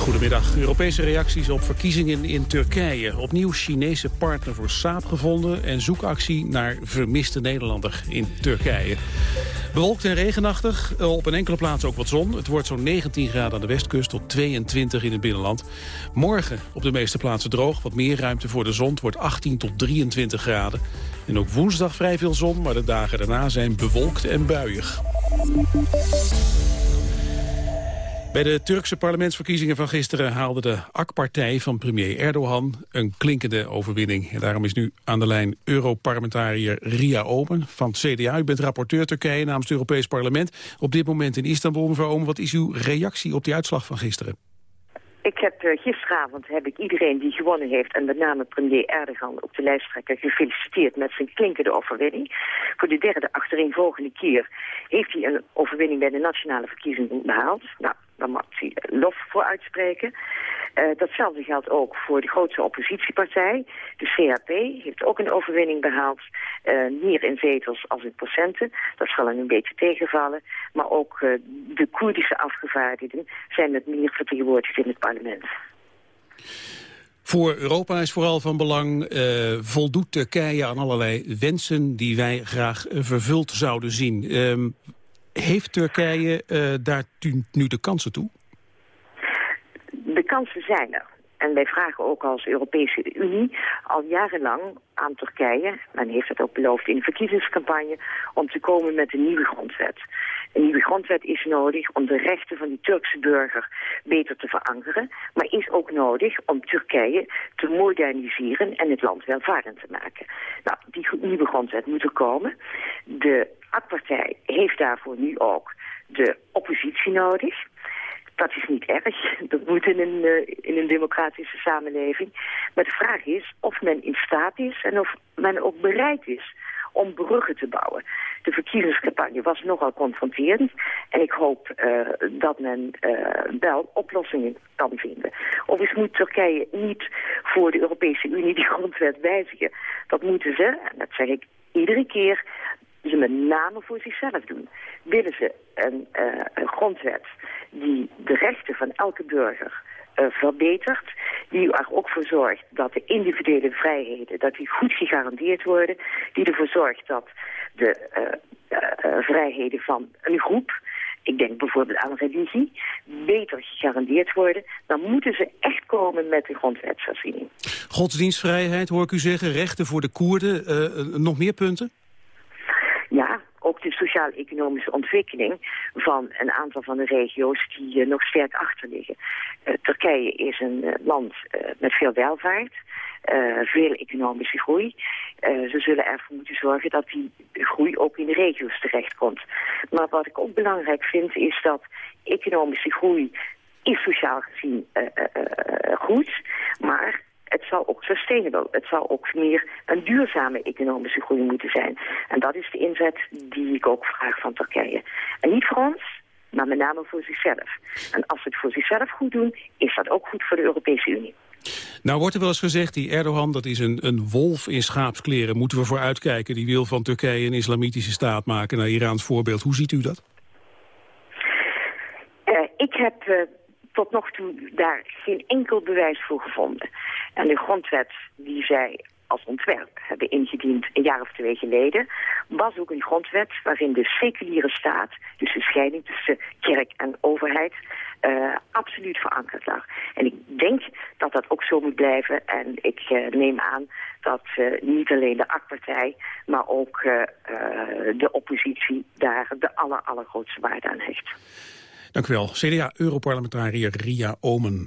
Goedemiddag. Europese reacties op verkiezingen in Turkije. Opnieuw Chinese partner voor Saab gevonden... en zoekactie naar vermiste Nederlander in Turkije. Bewolkt en regenachtig, op een enkele plaats ook wat zon. Het wordt zo'n 19 graden aan de westkust tot 22 in het binnenland. Morgen op de meeste plaatsen droog, wat meer ruimte voor de zon. Het wordt 18 tot 23 graden. En ook woensdag vrij veel zon, maar de dagen daarna zijn bewolkt en buiig. Bij de Turkse parlementsverkiezingen van gisteren haalde de AK-partij van premier Erdogan een klinkende overwinning. En daarom is nu aan de lijn Europarlementariër Ria Omen van het CDA. U bent rapporteur Turkije namens het Europees Parlement. Op dit moment in Istanbul, mevrouw Omen, wat is uw reactie op die uitslag van gisteren? Ik heb uh, gisteravond heb ik iedereen die gewonnen heeft... en met name premier Erdogan op de lijsttrekker gefeliciteerd... met zijn klinkende overwinning. Voor de derde achtereenvolgende keer heeft hij een overwinning... bij de nationale verkiezingen behaald. Nou, daar mag hij lof voor uitspreken. Uh, datzelfde geldt ook voor de grootste oppositiepartij. De CHP heeft ook een overwinning behaald. Uh, meer in zetels als in procenten. Dat zal een beetje tegenvallen. Maar ook uh, de Koerdische afgevaardigden zijn met meer vertegenwoordigd in het parlement. Voor Europa is vooral van belang, voldoet Turkije aan allerlei wensen die wij graag vervuld zouden zien. Um, heeft Turkije uh, daar nu de kansen toe? De kansen zijn er. En wij vragen ook als Europese Unie al jarenlang aan Turkije, men heeft het ook beloofd in de verkiezingscampagne, om te komen met een nieuwe grondwet. Een nieuwe grondwet is nodig om de rechten van die Turkse burger beter te verankeren, maar is ook nodig om Turkije te moderniseren en het land welvarend te maken. Nou, die nieuwe grondwet moet er komen. De AK-partij heeft daarvoor nu ook de oppositie nodig. Dat is niet erg. Dat moet in een, uh, in een democratische samenleving. Maar de vraag is of men in staat is en of men ook bereid is om bruggen te bouwen. De verkiezingscampagne was nogal confronterend. En ik hoop uh, dat men uh, wel oplossingen kan vinden. Overigens moet Turkije niet voor de Europese Unie die grondwet wijzigen. Dat moeten ze, en dat zeg ik iedere keer, ze met name voor zichzelf doen. Willen ze een, uh, een grondwet die de rechten van elke burger uh, verbetert. Die er ook voor zorgt dat de individuele vrijheden dat die goed gegarandeerd worden. Die ervoor zorgt dat de uh, vrijheden van een groep ik denk bijvoorbeeld aan religie, beter gegarandeerd worden, dan moeten ze echt komen met een grondwetsherziening. Godsdienstvrijheid, hoor ik u zeggen, rechten voor de Koerden, nog meer punten? Ook de sociaal-economische ontwikkeling van een aantal van de regio's die uh, nog sterk achter liggen. Uh, Turkije is een uh, land met veel welvaart, veel economische groei. ze zullen ervoor moeten zorgen dat die groei ook in de regio's terechtkomt. Maar wat ik ook belangrijk vind is dat economische groei is sociaal gezien goed, maar het zal ook sustainable, het zal ook meer een duurzame economische groei moeten zijn. En dat is de inzet die ik ook vraag van Turkije. En niet voor ons, maar met name voor zichzelf. En als ze het voor zichzelf goed doen, is dat ook goed voor de Europese Unie. Nou wordt er wel eens gezegd, die Erdogan, dat is een, een wolf in schaapskleren. Moeten we voor uitkijken. Die wil van Turkije een islamitische staat maken, naar Iraans voorbeeld. Hoe ziet u dat? Uh, ik heb uh, tot nog toe daar geen enkel bewijs voor gevonden. En de grondwet die zij als ontwerp hebben ingediend een jaar of twee geleden, was ook een grondwet waarin de seculiere staat, dus de scheiding tussen kerk en overheid, uh, absoluut verankerd lag. En ik denk dat dat ook zo moet blijven. En ik uh, neem aan dat uh, niet alleen de AK-partij, maar ook de oppositie daar de aller, allergrootste waarde aan heeft. Dank u wel. CDA-europarlementariër Ria Omen.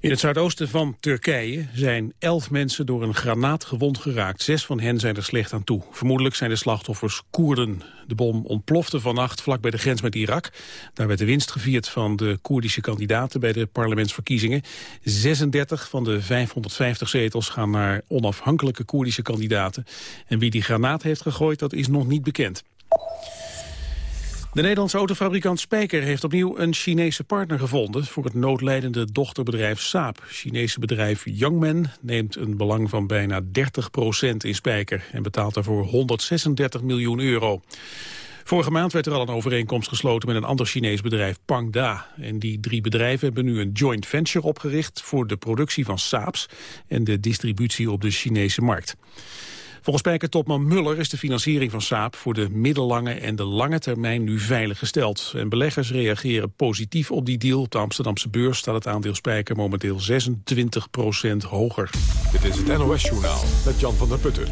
In het zuidoosten van Turkije zijn elf mensen door een granaat gewond geraakt. Zes van hen zijn er slecht aan toe. Vermoedelijk zijn de slachtoffers Koerden. De bom ontplofte vannacht vlak bij de grens met Irak. Daar werd de winst gevierd van de Koerdische kandidaten bij de parlementsverkiezingen. 36 van de 550 zetels gaan naar onafhankelijke Koerdische kandidaten. En wie die granaat heeft gegooid, dat is nog niet bekend. De Nederlandse autofabrikant Spijker heeft opnieuw een Chinese partner gevonden voor het noodlijdende dochterbedrijf Saab. Chinese bedrijf Youngman neemt een belang van bijna 30% in Spijker en betaalt daarvoor 136 miljoen euro. Vorige maand werd er al een overeenkomst gesloten met een ander Chinees bedrijf, Pangda. En die drie bedrijven hebben nu een joint venture opgericht voor de productie van Saabs en de distributie op de Chinese markt. Volgens spijkertopman Muller is de financiering van Saab voor de middellange en de lange termijn nu veilig gesteld. En beleggers reageren positief op die deal. Op de Amsterdamse beurs staat het aandeel Spijker momenteel 26% hoger. Dit is het NOS Journaal met Jan van der Putten.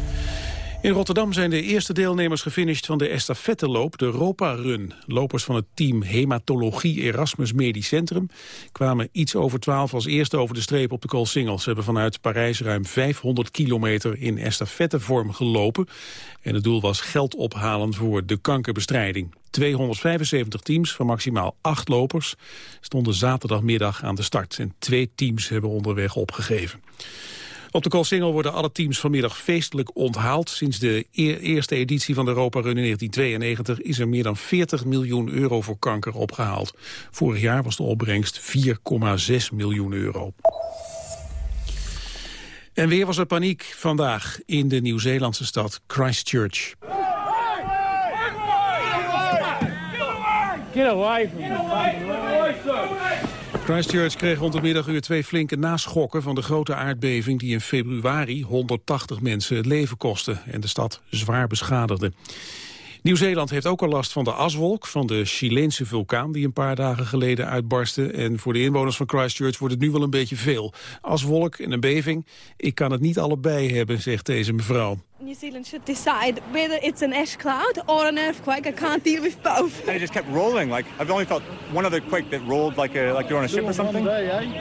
In Rotterdam zijn de eerste deelnemers gefinished van de estafetteloop, de Ropa Run. Lopers van het team Hematologie Erasmus Medisch Centrum kwamen iets over twaalf als eerste over de streep op de Koolsingel. Ze hebben vanuit Parijs ruim 500 kilometer in estafettevorm gelopen. En het doel was geld ophalen voor de kankerbestrijding. 275 teams van maximaal acht lopers stonden zaterdagmiddag aan de start. En twee teams hebben onderweg opgegeven. Op de Koolsingel worden alle teams vanmiddag feestelijk onthaald. Sinds de eerste editie van de Europa Run in 1992 is er meer dan 40 miljoen euro voor kanker opgehaald. Vorig jaar was de opbrengst 4,6 miljoen euro. En weer was er paniek vandaag in de Nieuw-Zeelandse stad Christchurch. Get away from me. Christchurch kreeg rond de middaguur twee flinke naschokken van de grote aardbeving die in februari 180 mensen het leven kostte en de stad zwaar beschadigde. Nieuw-Zeeland heeft ook al last van de aswolk van de Chileense vulkaan die een paar dagen geleden uitbarstte. En voor de inwoners van Christchurch wordt het nu wel een beetje veel. Aswolk en een beving, ik kan het niet allebei hebben, zegt deze mevrouw. New Zealand should decide whether it's an ash cloud or an earthquake. I can't deal with both. They just kept rolling. Like I've only felt one other quake that rolled like a, like you're on a ship or something.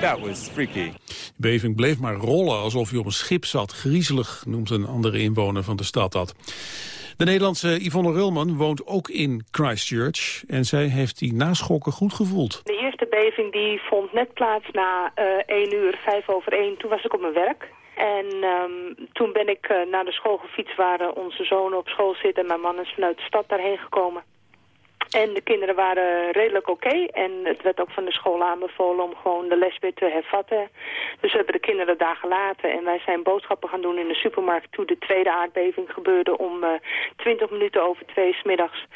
That was freaky. De beving bleef maar rollen alsof je op een schip zat. Griezelig noemt een andere inwoner van de stad dat. De Nederlandse Yvonne Rulman woont ook in Christchurch. En zij heeft die naschokken goed gevoeld. De eerste beving die vond net plaats na uh, eh, 1 uur, 5 over 1. Toen was ik op mijn werk. En um, toen ben ik uh, naar de school gefietst waar onze zoon op school zit. En mijn man is vanuit de stad daarheen gekomen. En de kinderen waren redelijk oké. En het werd ook van de school aanbevolen om gewoon de les weer te hervatten. Dus we hebben de kinderen daar gelaten. En wij zijn boodschappen gaan doen in de supermarkt toen de tweede aardbeving gebeurde om uh, eh, 20 minuten over twee smiddags.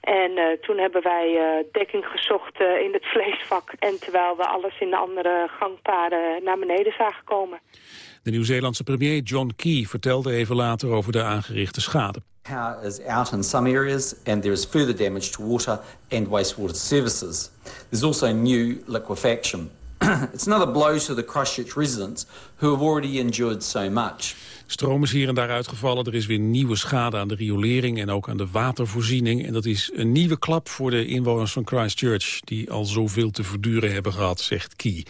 En uh, toen hebben wij uh, dekking gezocht in het vleesvak. En terwijl we alles in de andere gangpaden naar beneden zagen komen. De Nieuw-Zeelandse premier John Key vertelde even later over de aangerichte schade. Power is out in some areas and there is further damage to water and wastewater services. There's also new liquefaction. It's another blow to the Christchurch residents who have already endured so much. Stroom is hier en daar uitgevallen. Er is weer nieuwe schade aan de riolering en ook aan de watervoorziening. En dat is een nieuwe klap voor de inwoners van Christchurch... die al zoveel te verduren hebben gehad, zegt Key.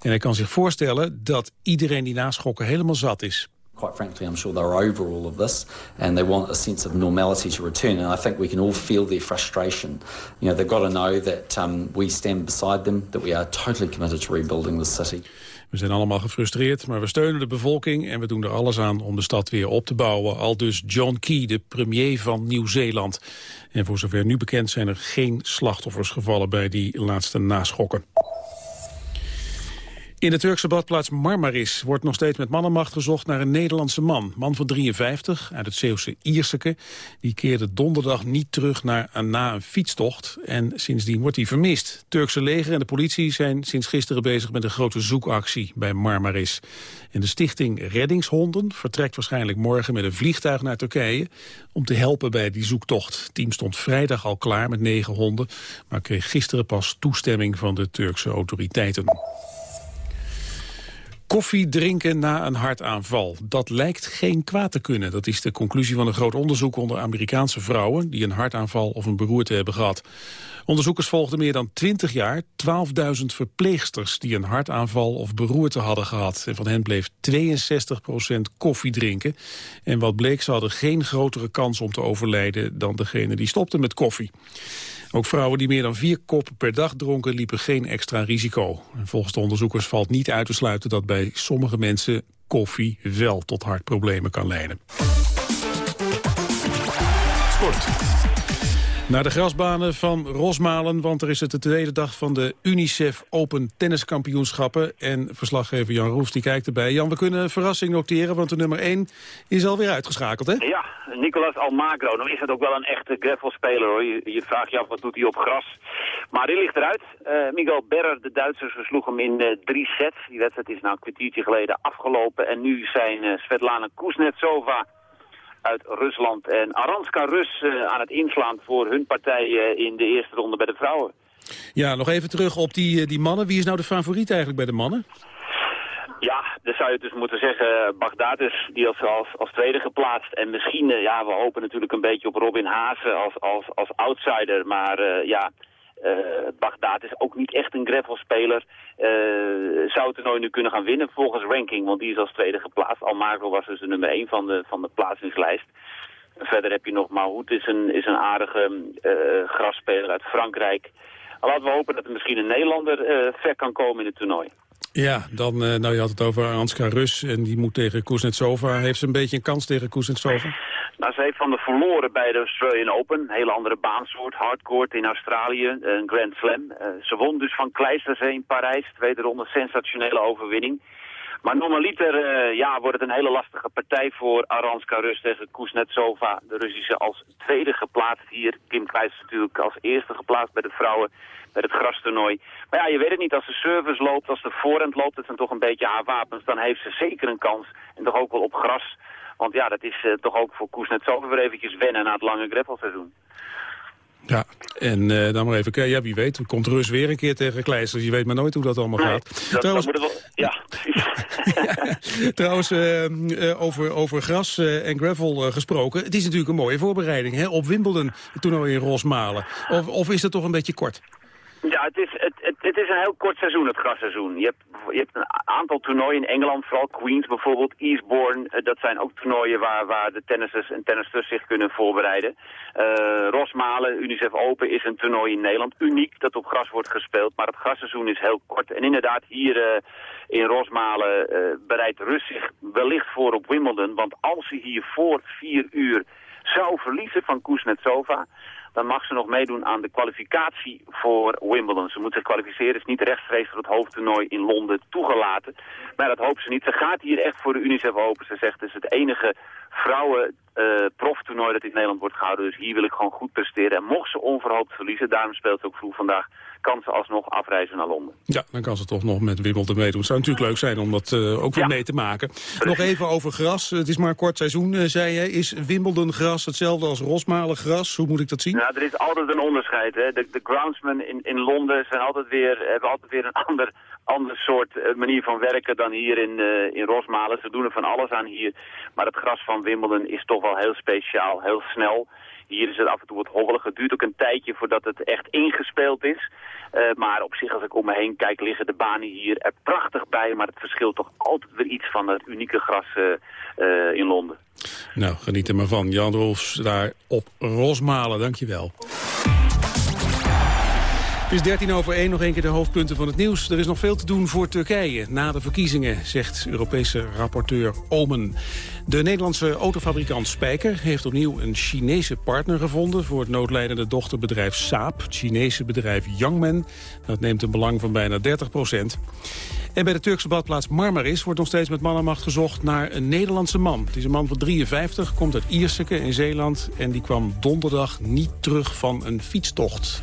En hij kan zich voorstellen dat iedereen die naschokken helemaal zat is. Quite frankly, I'm sure they're over all of this and they want a sense of normality to return. And I think we can all feel their frustration. You know, they've got to know that um, we stand beside them, that we are totally committed to rebuilding the city. We zijn allemaal gefrustreerd, maar we steunen de bevolking... en we doen er alles aan om de stad weer op te bouwen. Al dus John Key, de premier van Nieuw-Zeeland. En voor zover nu bekend zijn er geen slachtoffers gevallen... bij die laatste naschokken. In de Turkse badplaats Marmaris wordt nog steeds met mannenmacht gezocht naar een Nederlandse man. Man van 53, uit het Zeeuwse Ierseke. Die keerde donderdag niet terug naar, na een fietstocht. En sindsdien wordt hij vermist. Turkse leger en de politie zijn sinds gisteren bezig met een grote zoekactie bij Marmaris. En de stichting Reddingshonden vertrekt waarschijnlijk morgen met een vliegtuig naar Turkije... om te helpen bij die zoektocht. Het team stond vrijdag al klaar met negen honden... maar kreeg gisteren pas toestemming van de Turkse autoriteiten. Koffie drinken na een hartaanval. Dat lijkt geen kwaad te kunnen. Dat is de conclusie van een groot onderzoek onder Amerikaanse vrouwen... die een hartaanval of een beroerte hebben gehad. Onderzoekers volgden meer dan 20 jaar 12.000 verpleegsters... die een hartaanval of beroerte hadden gehad. En van hen bleef 62% koffie drinken. En wat bleek, ze hadden geen grotere kans om te overlijden... dan degene die stopte met koffie. Ook vrouwen die meer dan vier koppen per dag dronken liepen geen extra risico. En volgens de onderzoekers valt niet uit te sluiten dat bij sommige mensen koffie wel tot hartproblemen kan leiden. Sport. Naar de grasbanen van Rosmalen, want er is het de tweede dag van de UNICEF Open Tenniskampioenschappen. En verslaggever Jan Roefs die kijkt erbij. Jan, we kunnen een verrassing noteren, want de nummer 1 is alweer uitgeschakeld, hè? Ja, Nicolas Almagro. Nou is het ook wel een echte gravelspeler, hoor. Je, vraagt je af, wat doet hij op gras? Maar die ligt eruit. Uh, Miguel Berrer, de Duitsers, versloeg hem in uh, drie sets. Die wedstrijd is nou een kwartiertje geleden afgelopen. En nu zijn uh, Svetlana Kuznetsova uit Rusland en Aranska Rus uh, aan het inslaan voor hun partij uh, in de eerste ronde bij de vrouwen. Ja, nog even terug op die, uh, die mannen. Wie is nou de favoriet eigenlijk bij de mannen? Ja, dan zou je dus moeten zeggen, Bagdad is die als, als, als tweede geplaatst. En misschien, ja, we hopen natuurlijk een beetje op Robin Haase als, als, als outsider. Maar ja, uh, Bagdad is ook niet echt een gravelspeler. Uh, zou het toernooi nu kunnen gaan winnen volgens ranking, want die is als tweede geplaatst. Almagro was dus de nummer 1 van de, van de plaatsingslijst. Verder heb je nog Mahout, is een, is een aardige uh, grasspeler uit Frankrijk. Laten we hopen dat er misschien een Nederlander ver kan komen in het toernooi. Ja, dan, nou je had het over Anska Rus en die moet tegen Kuznetsova. Heeft ze een beetje een kans tegen Kuznetsova? Nou, ze heeft van de verloren bij de Australian Open. Een hele andere baansoort, hardcourt in Australië, een Grand Slam. Uh, ze won dus van Kleistersee in Parijs, tweede ronde, sensationele overwinning. Maar normaliter uh, ja, wordt het een hele lastige partij voor Aranska Rus tegen Kuznetsova. De Russische als tweede geplaatst hier. Kim Kleist natuurlijk als eerste geplaatst bij de vrouwen bij het grastoernooi. Maar ja, je weet het niet. Als de service loopt, als de voorhand loopt, dat zijn toch een beetje haar wapens. Dan heeft ze zeker een kans. En toch ook wel op gras. Want ja, dat is uh, toch ook voor Kuznetsova weer eventjes wennen na het lange greffelseizoen. Ja, en uh, dan maar even kijken. Ja, wie weet, komt Rus weer een keer tegen Kleisters. Je weet maar nooit hoe dat allemaal nee, gaat. Dat, Trouwens, dat wel, ja, ja, Trouwens, uh, uh, over, over gras en gravel gesproken. Het is natuurlijk een mooie voorbereiding hè, op Wimbledon, het toernooi in Rosmalen. Of, of is dat toch een beetje kort? Ja, het is, het, het, is een heel kort seizoen, het grasseizoen. Je hebt, je hebt een aantal toernooien in Engeland, vooral Queens bijvoorbeeld, Eastbourne. Dat zijn ook toernooien waar, waar de tennissers en tennisters zich kunnen voorbereiden. Uh, Rosmalen, Unicef Open is een toernooi in Nederland. Uniek dat op gras wordt gespeeld, maar het grasseizoen is heel kort. En inderdaad, hier uh, in Rosmalen bereidt Rus zich wellicht voor op Wimbledon. Want als hij hier voor vier uur zou verliezen van Kuznetsova dan mag ze nog meedoen aan de kwalificatie voor Wimbledon. Ze moet zich kwalificeren, is niet rechtstreeks voor het hoofdtoernooi in Londen toegelaten. Maar dat hoopt ze niet. Ze gaat hier echt voor de UNICEF Open. Ze zegt het is het enige vrouwen proftoernooi dat in Nederland wordt gehouden. Dus hier wil ik gewoon goed presteren. En mocht ze onverhoopt verliezen, daarom speelt ze ook vroeg vandaag, kan ze alsnog afreizen naar Londen. Ja, dan kan ze toch nog met Wimbledon meedoen. Het zou natuurlijk leuk zijn om dat uh, ook weer ja. mee te maken. Nog even over gras. Het is maar een kort seizoen, uh, zei je. Is Wimbledon gras hetzelfde als Rosmalen gras? Hoe moet ik dat zien? Ja, er is altijd een onderscheid. Hè. De, de groundsmen in, in Londen zijn altijd weer, hebben altijd weer een ander, ander soort uh, manier van werken dan hier in, uh, in Rosmalen. Ze doen er van alles aan hier. Maar het gras van Wimbledon is toch wel heel speciaal, heel snel. Hier is het af en toe wat hobbelig. Het duurt ook een tijdje voordat het echt ingespeeld is. Uh, maar op zich, als ik om me heen kijk, liggen de banen hier er prachtig bij. Maar het verschilt toch altijd weer iets van het unieke gras uh, uh, in Londen. Nou, geniet er maar van. Jan Rolfs daar op Rosmalen. Dankjewel. Het is 13 over 1, nog een keer de hoofdpunten van het nieuws. Er is nog veel te doen voor Turkije na de verkiezingen, zegt Europese rapporteur Omen. De Nederlandse autofabrikant Spijker heeft opnieuw een Chinese partner gevonden... voor het noodlijdende dochterbedrijf Saab, het Chinese bedrijf Yangmen. Dat neemt een belang van bijna 30 procent. En bij de Turkse badplaats Marmaris wordt nog steeds met mannenmacht gezocht naar een Nederlandse man. Het is een man van 53, komt uit Ierseke in Zeeland... en die kwam donderdag niet terug van een fietstocht.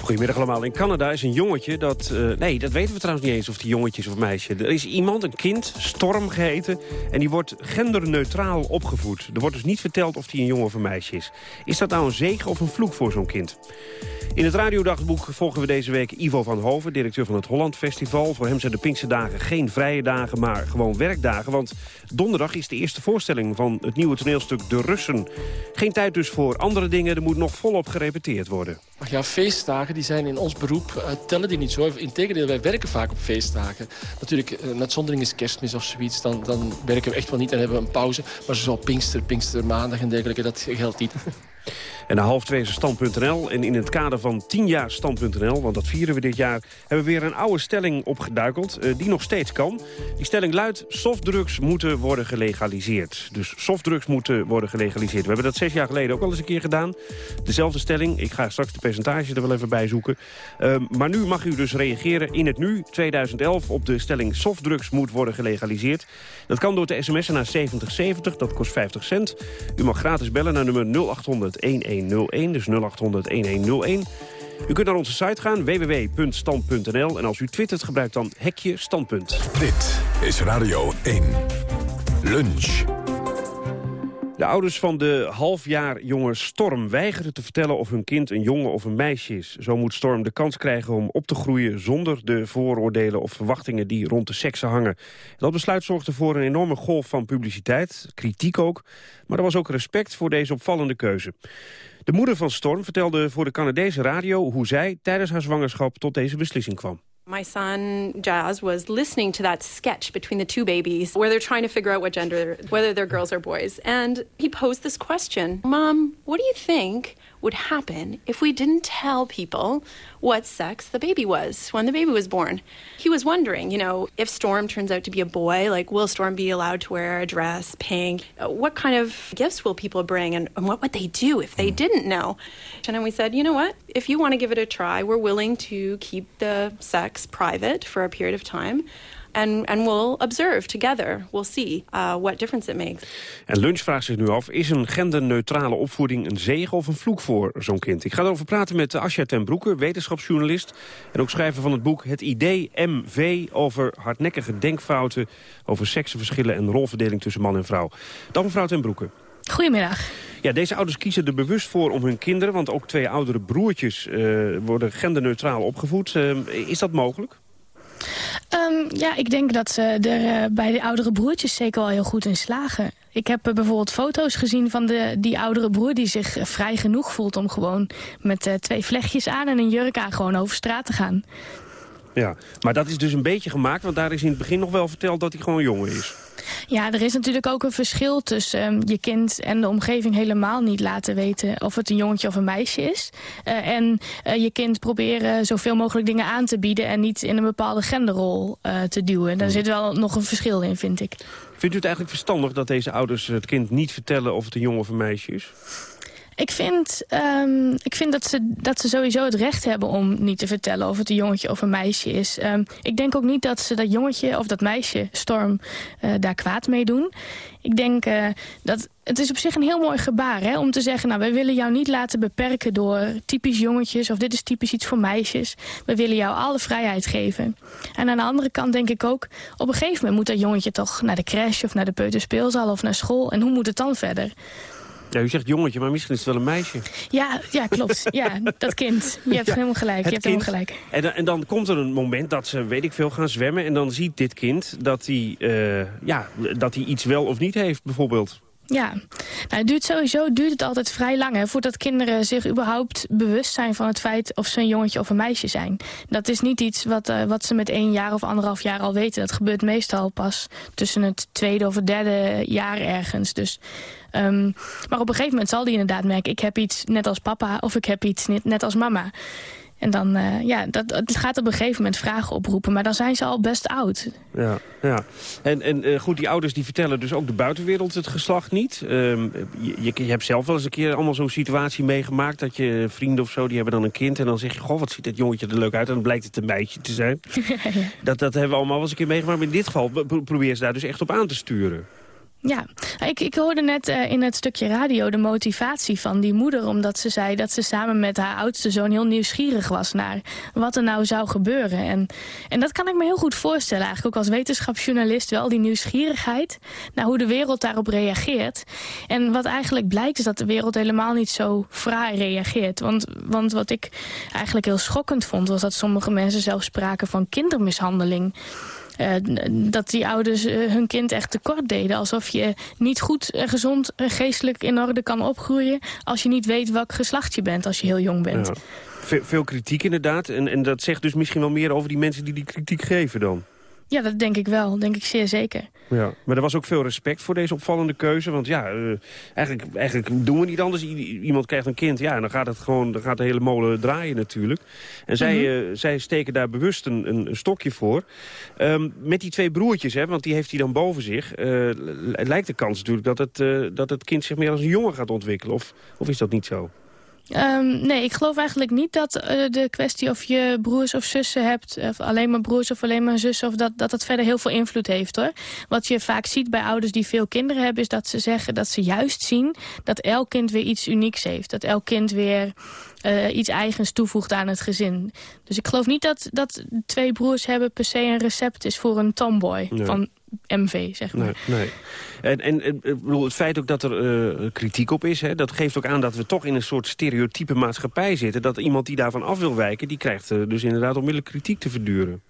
Goedemiddag allemaal. In Canada is een jongetje dat... Uh, nee, dat weten we trouwens niet eens of die jongetje is of meisje. Er is iemand, een kind, Storm geheten... en die wordt genderneutraal opgevoed. Er wordt dus niet verteld of die een jongen of een meisje is. Is dat nou een zegen of een vloek voor zo'n kind? In het radiodagboek volgen we deze week Ivo van Hoven... directeur van het Holland Festival. Voor hem zijn de Pinkse dagen geen vrije dagen, maar gewoon werkdagen. Want donderdag is de eerste voorstelling van het nieuwe toneelstuk De Russen. Geen tijd dus voor andere dingen. Er moet nog volop gerepeteerd worden. Ja, feestdagen die zijn in ons beroep, uh, tellen die niet zo. Integendeel, wij werken vaak op feestdagen. Natuurlijk, uh, een uitzondering is kerstmis of zoiets. Dan, dan werken we echt wel niet en hebben we een pauze. Maar zoals Pinkster, Pinkster, Maandag en dergelijke, dat geldt niet. En na half twee is stand.nl. En in het kader van 10 jaar stand.nl, want dat vieren we dit jaar... hebben we weer een oude stelling opgeduikeld, uh, die nog steeds kan. Die stelling luidt, softdrugs moeten worden gelegaliseerd. Dus softdrugs moeten worden gelegaliseerd. We hebben dat zes jaar geleden ook al eens een keer gedaan. Dezelfde stelling, ik ga straks de percentage er wel even bij zoeken. Uh, maar nu mag u dus reageren in het nu, 2011... op de stelling softdrugs moet worden gelegaliseerd. Dat kan door te sms'en naar 7070, dat kost 50 cent. U mag gratis bellen naar nummer 0800-1101, dus 0800-1101. U kunt naar onze site gaan, www.stand.nl. En als u twittert, gebruik dan hekje standpunt. Dit is Radio 1. Lunch. De ouders van de halfjaarjonge Storm weigeren te vertellen of hun kind een jongen of een meisje is. Zo moet Storm de kans krijgen om op te groeien zonder de vooroordelen of verwachtingen die rond de seksen hangen. Dat besluit zorgde voor een enorme golf van publiciteit, kritiek ook, maar er was ook respect voor deze opvallende keuze. De moeder van Storm vertelde voor de Canadese radio hoe zij tijdens haar zwangerschap tot deze beslissing kwam. My son Jazz was listening to that sketch between the two babies where they're trying to figure out what gender, whether they're girls or boys. And he posed this question Mom, what do you think would happen if we didn't tell people what sex the baby was when the baby was born. He was wondering, you know, if Storm turns out to be a boy, like, will Storm be allowed to wear a dress, pink? Uh, what kind of gifts will people bring, and, and what would they do if they didn't know? And then we said, you know what? If you want to give it a try, we're willing to keep the sex private for a period of time. And, and we'll observe together. We'll see uh, what difference it makes. En Lunch vraagt zich nu af, is een genderneutrale opvoeding een zegen of een vloek voor zo'n kind? Ik ga erover praten met Asja ten Broeke, wetenschapsjournalist... en ook schrijver van het boek Het Idee MV over hardnekkige denkfouten... over seksenverschillen en rolverdeling tussen man en vrouw. Dan mevrouw ten Broeke. Goedemiddag. Ja, deze ouders kiezen er bewust voor om hun kinderen... want ook twee oudere broertjes uh, worden genderneutraal opgevoed. Uh, is dat mogelijk? Um, ja, ik denk dat ze er uh, bij de oudere broertjes zeker wel heel goed in slagen. Ik heb uh, bijvoorbeeld foto's gezien van de, die oudere broer... die zich vrij genoeg voelt om gewoon met twee vlechtjes aan... en een jurk aan gewoon over straat te gaan. Ja, maar dat is dus een beetje gemaakt... want daar is in het begin nog wel verteld dat hij gewoon jongen is. Ja, er is natuurlijk ook een verschil tussen um, je kind en de omgeving helemaal niet laten weten of het een jongetje of een meisje is. Uh, en uh, je kind proberen zoveel mogelijk dingen aan te bieden en niet in een bepaalde genderrol uh, te duwen. Daar zit wel nog een verschil in, vind ik. Vindt u het eigenlijk verstandig dat deze ouders het kind niet vertellen of het een jongen of een meisje is? Ik vind, um, ik vind dat, ze, dat ze sowieso het recht hebben om niet te vertellen of het een jongetje of een meisje is. Um, ik denk ook niet dat ze dat jongetje of dat meisje, Storm, uh, daar kwaad mee doen. Ik denk uh, dat het is op zich een heel mooi gebaar hè, om te zeggen... nou, wij willen jou niet laten beperken door typisch jongetjes... of dit is typisch iets voor meisjes. We willen jou alle vrijheid geven. En aan de andere kant denk ik ook... op een gegeven moment moet dat jongetje toch naar de crash... of naar de peuterspeelzaal of naar school. En hoe moet het dan verder? Ja, u zegt jongetje, maar misschien is het wel een meisje. Ja, ja klopt. Ja, dat kind. Je hebt ja, helemaal gelijk. Je hebt kind. helemaal gelijk. En, en, dan komt er een moment dat ze, weet ik veel, gaan zwemmen... en dan ziet dit kind dat hij, uh, ja, dat hij iets wel of niet heeft, bijvoorbeeld. Ja, nou, het duurt sowieso duurt het altijd vrij lang voordat kinderen zich überhaupt bewust zijn van het feit of ze een jongetje of een meisje zijn. Dat is niet iets wat, uh, wat ze met één jaar of anderhalf jaar al weten. Dat gebeurt meestal pas tussen het tweede of het derde jaar ergens. Dus, um, maar op een gegeven moment zal die inderdaad merken, ik heb iets net als papa of ik heb iets net, net als mama. En dan, uh, ja, dat, het gaat op een gegeven moment vragen oproepen. Maar dan zijn ze al best oud. Ja, ja. En, en uh, goed, die ouders die vertellen dus ook de buitenwereld het geslacht niet. Um, je, je, hebt zelf wel eens een keer allemaal zo'n situatie meegemaakt... dat je vrienden of zo, die hebben dan een kind... en dan zeg je, goh, wat ziet dat jongetje er leuk uit... en dan blijkt het een meisje te zijn. ja. Dat, dat hebben we allemaal wel eens een keer meegemaakt. Maar in dit geval probeer ze daar dus echt op aan te sturen. Ja, ik, ik hoorde net uh, in het stukje radio de motivatie van die moeder... omdat ze zei dat ze samen met haar oudste zoon heel nieuwsgierig was... naar wat er nou zou gebeuren. En, en dat kan ik me heel goed voorstellen, eigenlijk ook als wetenschapsjournalist... wel die nieuwsgierigheid naar hoe de wereld daarop reageert. En wat eigenlijk blijkt is dat de wereld helemaal niet zo fraai reageert. Want, want wat ik eigenlijk heel schokkend vond... was dat sommige mensen zelfs spraken van kindermishandeling... Uh, dat die ouders uh, hun kind echt tekort deden. Alsof je niet goed, uh, gezond, geestelijk in orde kan opgroeien... als je niet weet welk geslacht je bent als je heel jong bent. Veel kritiek inderdaad. En, en dat zegt dus misschien wel meer over die mensen die die kritiek geven dan. Ja, dat denk ik wel. denk ik zeer zeker. Ja, maar er was ook veel respect voor deze opvallende keuze. Want ja, uh, eigenlijk, eigenlijk doen we niet anders. iemand krijgt een kind, ja, dan gaat het gewoon, dan gaat de hele molen draaien natuurlijk. En zij, uh, zij steken daar bewust een, een, stokje voor. Um, met die twee broertjes, hè, want die heeft hij dan boven zich. Uh, lijkt de kans natuurlijk dat het, dat het kind zich meer als een jongen gaat ontwikkelen. Of, of is dat niet zo? Um, nee, ik geloof eigenlijk niet dat uh, de kwestie of je broers of zussen hebt... of alleen maar broers of alleen maar zussen... of dat, dat dat verder heel veel invloed heeft, hoor. Wat je vaak ziet bij ouders die veel kinderen hebben... is dat ze zeggen dat ze juist zien dat elk kind weer iets unieks heeft. Dat elk kind weer uh, iets eigens toevoegt aan het gezin. Dus ik geloof niet dat, dat twee broers hebben per se een recept is voor een tomboy. Van MV, zeg maar. Nee. En, en, bedoel, het feit ook dat er uh, kritiek op is... Hè, dat geeft ook aan dat we toch in een soort stereotype maatschappij zitten. Dat iemand die daarvan af wil wijken... die krijgt uh, dus inderdaad onmiddellijk kritiek te verduren.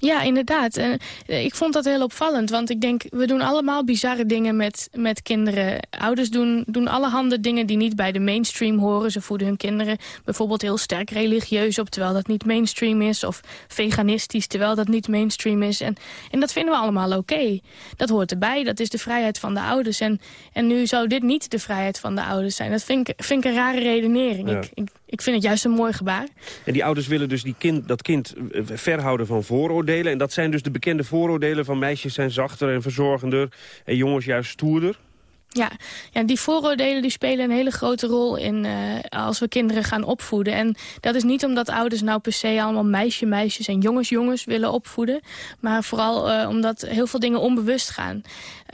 Ja, inderdaad. En eh, ik vond dat heel opvallend. Want ik denk, we doen allemaal bizarre dingen met, met kinderen. Ouders doen, doen allerhande dingen die niet bij de mainstream horen. Ze voeden hun kinderen bijvoorbeeld heel sterk religieus op... terwijl dat niet mainstream is. Of veganistisch, terwijl dat niet mainstream is. En, en dat vinden we allemaal oké. Dat hoort erbij. Dat is de vrijheid van de ouders. En, en nu zou dit niet de vrijheid van de ouders zijn. Dat vind ik, vind ik een rare redenering. Ik, ik, ik vind het juist een mooi gebaar. En die ouders willen dus die kind, dat kind eh, verhouden van vooroordelen. En dat zijn dus de bekende vooroordelen van meisjes zijn zachter en verzorgender... en jongens juist stoerder? Ja, ja, die vooroordelen die spelen een hele grote rol in uh, als we kinderen gaan opvoeden. En dat is niet omdat ouders nou per se allemaal meisje, meisjes en jongens, jongens willen opvoeden. Maar vooral uh, omdat heel veel dingen onbewust gaan.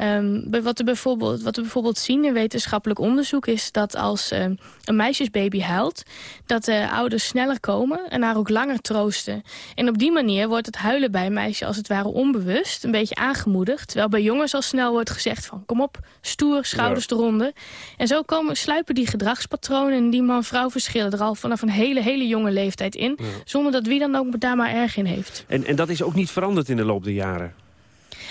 Um, wat, we bijvoorbeeld, wat we bijvoorbeeld zien in wetenschappelijk onderzoek is dat als uh, een meisjesbaby huilt, dat de ouders sneller komen en haar ook langer troosten. En op die manier wordt het huilen bij een meisje als het ware onbewust een beetje aangemoedigd. Terwijl bij jongens al snel wordt gezegd van kom op, stoer, schouders ja. eronder. En zo komen, sluipen die gedragspatronen en die man-vrouw verschillen er al vanaf een hele, hele jonge leeftijd in. Ja. Zonder dat wie dan ook daar maar erg in heeft. En, en dat is ook niet veranderd in de loop der jaren?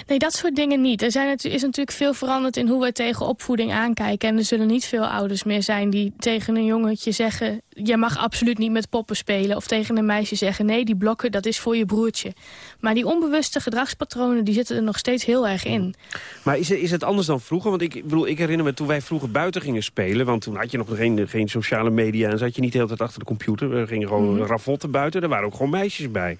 Nee, dat soort dingen niet. Er zijn, is natuurlijk veel veranderd in hoe we tegen opvoeding aankijken. En er zullen niet veel ouders meer zijn die tegen een jongetje zeggen... je mag absoluut niet met poppen spelen. Of tegen een meisje zeggen, nee, die blokken, dat is voor je broertje. Maar die onbewuste gedragspatronen, die zitten er nog steeds heel erg in. Maar is, is het anders dan vroeger? Want ik, bedoel, ik herinner me toen wij vroeger buiten gingen spelen... want toen had je nog geen, geen sociale media en zat je niet de hele tijd achter de computer. We gingen gewoon mm -hmm. ravotten buiten, er waren ook gewoon meisjes bij.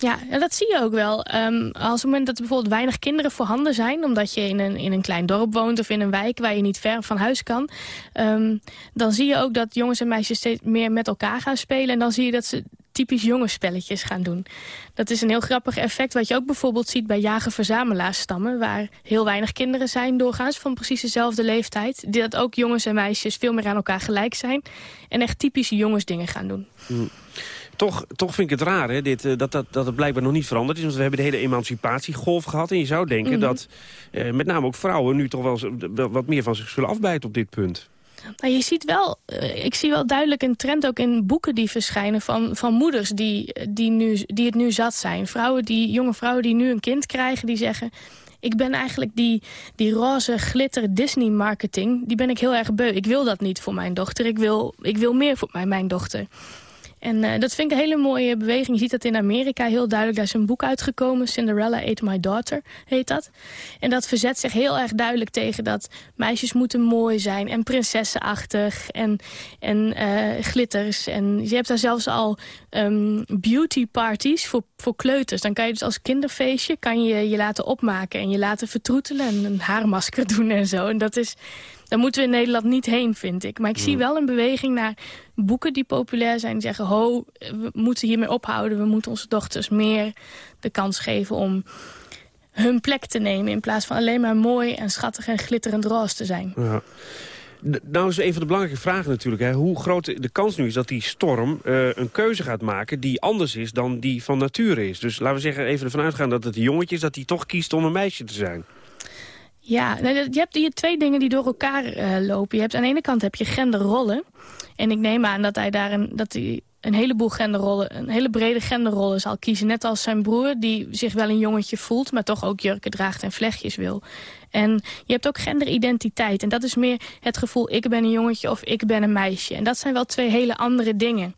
Ja, dat zie je ook wel. Um, als het moment dat er bijvoorbeeld weinig kinderen voorhanden zijn... omdat je in een, in een klein dorp woont of in een wijk waar je niet ver van huis kan... Um, dan zie je ook dat jongens en meisjes steeds meer met elkaar gaan spelen. En dan zie je dat ze typisch jongensspelletjes gaan doen. Dat is een heel grappig effect wat je ook bijvoorbeeld ziet bij jager-verzamelaarsstammen... waar heel weinig kinderen zijn doorgaans van precies dezelfde leeftijd. Dat ook jongens en meisjes veel meer aan elkaar gelijk zijn... en echt typische jongensdingen gaan doen. Mm toch, toch vind ik het raar hè, dit, dat, dat, dat het blijkbaar nog niet veranderd is. Want we hebben de hele emancipatiegolf gehad. En je zou denken mm -hmm. dat eh, met name ook vrouwen nu toch wel, wel wat meer van zich zullen afbijten op dit punt. Nou, je ziet wel, uh, ik zie wel duidelijk een trend ook in boeken die verschijnen van, van moeders die, die, nu, die het nu zat zijn. Vrouwen die, jonge vrouwen die nu een kind krijgen, die zeggen... Ik ben eigenlijk die, die roze glitter Disney marketing, die ben ik heel erg beu. Ik wil dat niet voor mijn dochter, ik wil, ik wil meer voor mijn, mijn dochter. En uh, dat vind ik een hele mooie beweging. Je ziet dat in Amerika heel duidelijk. Daar is een boek uitgekomen, Cinderella Ate My Daughter, heet dat. En dat verzet zich heel erg duidelijk tegen dat meisjes moeten mooi zijn... en prinsessenachtig en, en uh, glitters. En je hebt daar zelfs al um, beauty parties voor, voor kleuters. Dan kan je dus als kinderfeestje kan je, je laten opmaken... en je laten vertroetelen en een haarmasker doen en zo. En dat is... Daar moeten we in Nederland niet heen, vind ik. Maar ik zie wel een beweging naar boeken die populair zijn. Die zeggen, ho, we moeten hiermee ophouden. We moeten onze dochters meer de kans geven om hun plek te nemen... in plaats van alleen maar mooi en schattig en glitterend roze te zijn. Ja. Nou is een van de belangrijke vragen natuurlijk. Hè. Hoe groot de kans nu is dat die storm uh, een keuze gaat maken... die anders is dan die van nature is. Dus laten we zeggen, even ervan uitgaan dat het een jongetje is... dat hij toch kiest om een meisje te zijn. Ja, je hebt hier twee dingen die door elkaar uh, lopen. Je hebt aan de ene kant heb je genderrollen. En ik neem aan dat hij daar een, dat hij een heleboel genderrollen, een hele brede genderrollen zal kiezen. Net als zijn broer, die zich wel een jongetje voelt, maar toch ook jurken draagt en vlechtjes wil. En je hebt ook genderidentiteit. En dat is meer het gevoel, ik ben een jongetje of ik ben een meisje. En dat zijn wel twee hele andere dingen.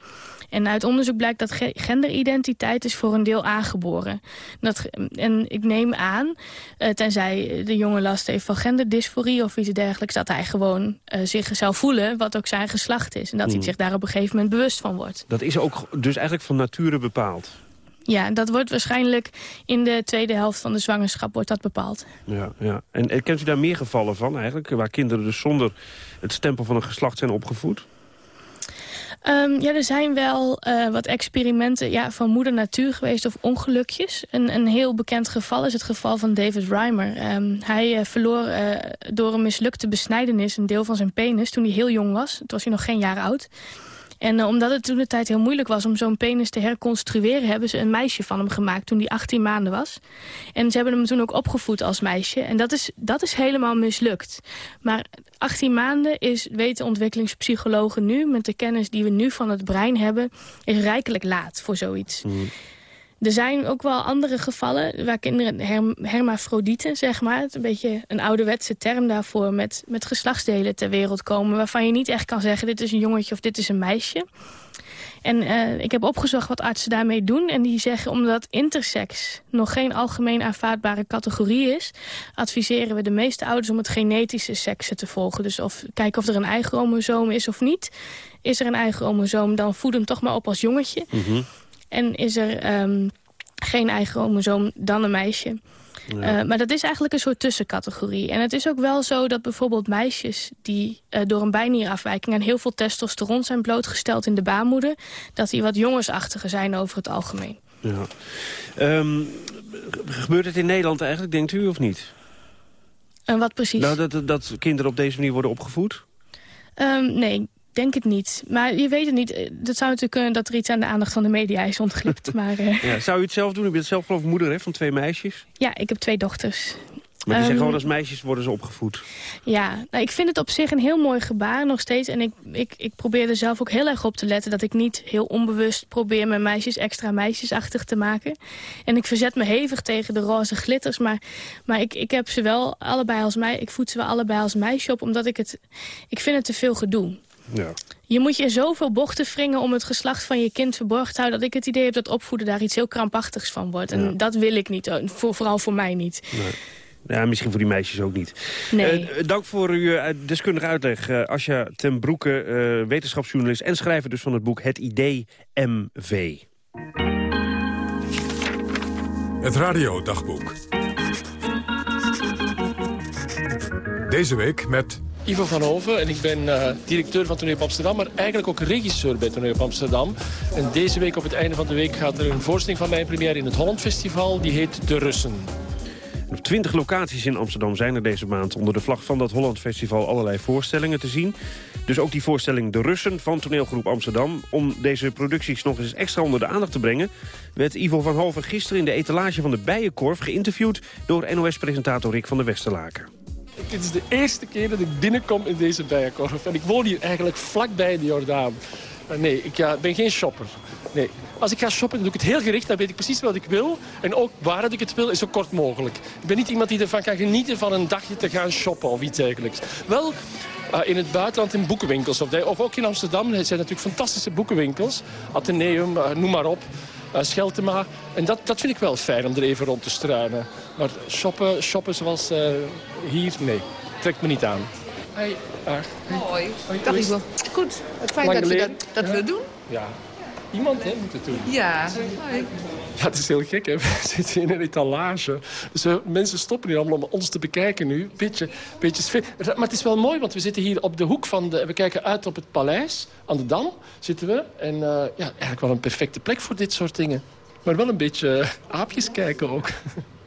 En uit onderzoek blijkt dat genderidentiteit is voor een deel aangeboren. Dat, en ik neem aan, uh, tenzij de jongen last heeft van genderdysforie of iets dergelijks... dat hij gewoon uh, zich zou voelen wat ook zijn geslacht is. En dat hij Hmm. zich daar op een gegeven moment bewust van wordt. Dat is ook dus eigenlijk van nature bepaald. Ja, dat wordt waarschijnlijk in de tweede helft van de zwangerschap wordt dat bepaald. Ja, ja. En, en kent u daar meer gevallen van eigenlijk? Waar kinderen dus zonder het stempel van een geslacht zijn opgevoed? Um, ja, er zijn wel uh, wat experimenten ja, van moeder natuur geweest of ongelukjes. Een, een heel bekend geval is het geval van David Reimer. Um, hij uh, verloor uh, door een mislukte besnijdenis een deel van zijn penis toen hij heel jong was. Toen was hij nog geen jaar oud. En uh, omdat het toen de tijd heel moeilijk was om zo'n penis te herconstrueren... hebben ze een meisje van hem gemaakt toen hij 18 maanden was. En ze hebben hem toen ook opgevoed als meisje. En dat is, dat is helemaal mislukt. Maar 18 maanden is, weten ontwikkelingspsychologen nu... met de kennis die we nu van het brein hebben... is rijkelijk laat voor zoiets. Mm. Er zijn ook wel andere gevallen waar kinderen herm hermafrodieten, zeg maar... een beetje een ouderwetse term daarvoor... Met, met geslachtsdelen ter wereld komen... waarvan je niet echt kan zeggen dit is een jongetje of dit is een meisje. En uh, ik heb opgezocht wat artsen daarmee doen. En die zeggen omdat intersex nog geen algemeen aanvaardbare categorie is... adviseren we de meeste ouders om het genetische seksen te volgen. Dus of kijken of er een Y-chromosoom is of niet. Is er een Y-chromosoom, dan voed hem toch maar op als jongetje. Mm. En is er um, geen Y-chromosoom, dan een meisje. Ja. Uh, maar dat is eigenlijk een soort tussencategorie. En het is ook wel zo dat bijvoorbeeld meisjes... die uh, door een bijnierafwijking aan heel veel testosteron zijn blootgesteld in de baarmoeder... dat die wat jongensachtiger zijn over het algemeen. Ja. Um, gebeurt het in Nederland eigenlijk, denkt u, of niet? En wat precies? Nou, dat, dat kinderen op deze manier worden opgevoed? Um, nee, denk het niet. Maar je weet het niet. Dat zou natuurlijk kunnen dat er iets aan de aandacht van de media is ontglipt. maar, uh... ja, zou u het zelf doen? U bent zelf geloof moeder hè, van twee meisjes? Ja, ik heb twee dochters. Maar die um, zeggen gewoon als meisjes worden ze opgevoed. Ja, nou, ik vind het op zich een heel mooi gebaar nog steeds. En ik, ik, ik probeer er zelf ook heel erg op te letten... dat ik niet heel onbewust probeer mijn meisjes extra meisjesachtig te maken. En ik verzet me hevig tegen de roze glitters. Maar, maar ik, ik heb ze wel allebei als mij. Ik voed ze wel allebei als meisje op, omdat ik het... Ik vind het te veel gedoe. Ja. Je moet je in zoveel bochten wringen om het geslacht van je kind verborgen te houden... dat ik het idee heb dat opvoeden daar iets heel krampachtigs van wordt. En ja. dat wil ik niet, voor, vooral voor mij niet. Nee. Ja, misschien voor die meisjes ook niet. Nee. Uh, dank voor uw uh, deskundige uitleg. Uh, Asja ten Broeke, wetenschapsjournalist en schrijver dus van het boek Het Idee MV. Het radiodagboek. Deze week met... Ivo van Hoven en ik ben uh, directeur van Toneel op Amsterdam... maar eigenlijk ook regisseur bij Toneel op Amsterdam. En deze week op het einde van de week gaat er een voorstelling van mijn première in het Holland Festival. Die heet De Russen. Op 20 locaties in Amsterdam zijn er deze maand onder de vlag van dat Holland Festival allerlei voorstellingen te zien. Dus ook die voorstelling De Russen van toneelgroep Amsterdam. Om deze producties nog eens extra onder de aandacht te brengen... werd Ivo van Hoven gisteren in de etalage van de Bijenkorf geïnterviewd... door NOS-presentator Rick van der Westerlaken. Dit is de eerste keer dat ik binnenkom in deze Bijenkorf. En ik woon hier eigenlijk vlakbij de Jordaan. Maar nee, ik ja, ben geen shopper. Nee. Als ik ga shoppen, dan doe ik het heel gericht. Dan weet ik precies wat ik wil. En ook waar dat ik het wil, is zo kort mogelijk. Ik ben niet iemand die ervan kan genieten van een dagje te gaan shoppen of iets dergelijks. Wel, uh, in het buitenland in boekenwinkels. Of, of ook in Amsterdam. Er zijn natuurlijk fantastische boekenwinkels. Atheneum, uh, noem maar op. Uh, Scheltema. En dat, dat vind ik wel fijn om er even rond te struinen. Maar shoppen, shoppen zoals uh, hier, nee. Trekt me niet aan. Hey, Hoi. Hoi. Dag Ivo. Goed. Het fijn dat we dat, dat ja. we doen. Ja. Iemand hè, moet het doen. Ja. Hoi. Ja, het is heel gek, hè. We zitten in een etalage. Dus mensen stoppen hier allemaal om ons te bekijken nu. Beetje, beetje. Maar het is wel mooi, want we zitten hier op de hoek van de... We kijken uit op het paleis. Aan de Dam zitten we. En uh, ja, eigenlijk wel een perfecte plek voor dit soort dingen. Maar wel een beetje uh, aapjes kijken ook.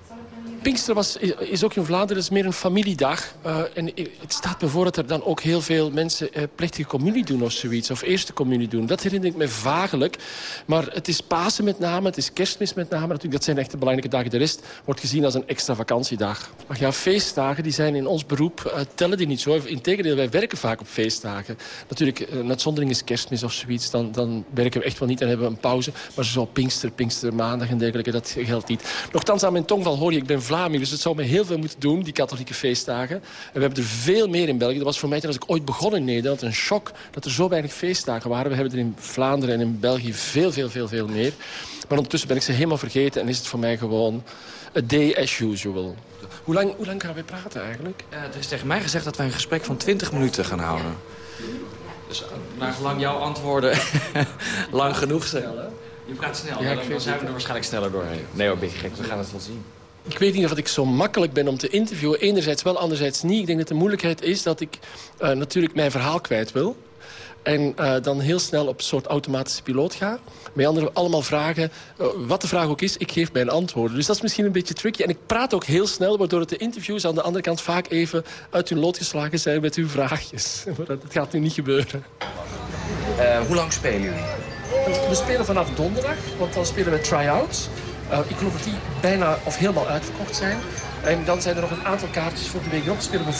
Pinkster was, is ook in Vlaanderen is meer een familiedag. Uh, en het staat me voor dat er dan ook heel veel mensen uh, plechtige communie doen of zoiets. Of eerste communie doen. Dat herinner ik me vagelijk. Maar het is Pasen met name, het is kerstmis met name. Natuurlijk, dat zijn echt de belangrijke dagen. De rest wordt gezien als een extra vakantiedag. Maar ja, feestdagen die zijn in ons beroep, uh, tellen die niet zo. Integendeel, wij werken vaak op feestdagen. Natuurlijk, een uitzondering is kerstmis of zoiets. Dan, dan werken we echt wel niet en hebben we een pauze. Maar zo Pinkster, Pinkster, maandag en dergelijke, dat geldt niet. Nochtans, aan mijn tongval hoor je, ik ben Vlaming, dus het zou me heel veel moeten doen, die katholieke feestdagen. En we hebben er veel meer in België. Dat was voor mij, toen als ik ooit begon in Nederland, een shock dat er zo weinig feestdagen waren. We hebben er in Vlaanderen en in België veel, veel, veel, veel meer. Maar ondertussen ben ik ze helemaal vergeten en is het voor mij gewoon a day as usual. Hoe lang, hoe lang gaan we praten eigenlijk? Uh, er is tegen mij gezegd dat wij een gesprek van 20 minuten gaan houden. Dus naar gelang jouw antwoorden lang genoeg zijn. Je praat snel, ja, dan, dan zijn we er waarschijnlijk sneller doorheen. Nee hoor, beetje gek, we gaan het wel zien. Ik weet niet of ik zo makkelijk ben om te interviewen. Enerzijds wel, anderzijds niet. Ik denk dat de moeilijkheid is dat ik uh, natuurlijk mijn verhaal kwijt wil. En uh, dan heel snel op een soort automatische piloot ga. Met anderen allemaal vragen, uh, wat de vraag ook is, ik geef mijn antwoorden. Dus dat is misschien een beetje tricky. En ik praat ook heel snel, waardoor het de interviews aan de andere kant vaak even uit hun lood geslagen zijn met uw vraagjes. Maar dat, dat gaat nu niet gebeuren. Uh, hoe lang spelen jullie? We spelen vanaf donderdag, want dan spelen we try-outs. Uh, ik geloof dat die bijna of helemaal uitverkocht zijn. En dan zijn er nog een aantal kaartjes voor de week erop. Spelen we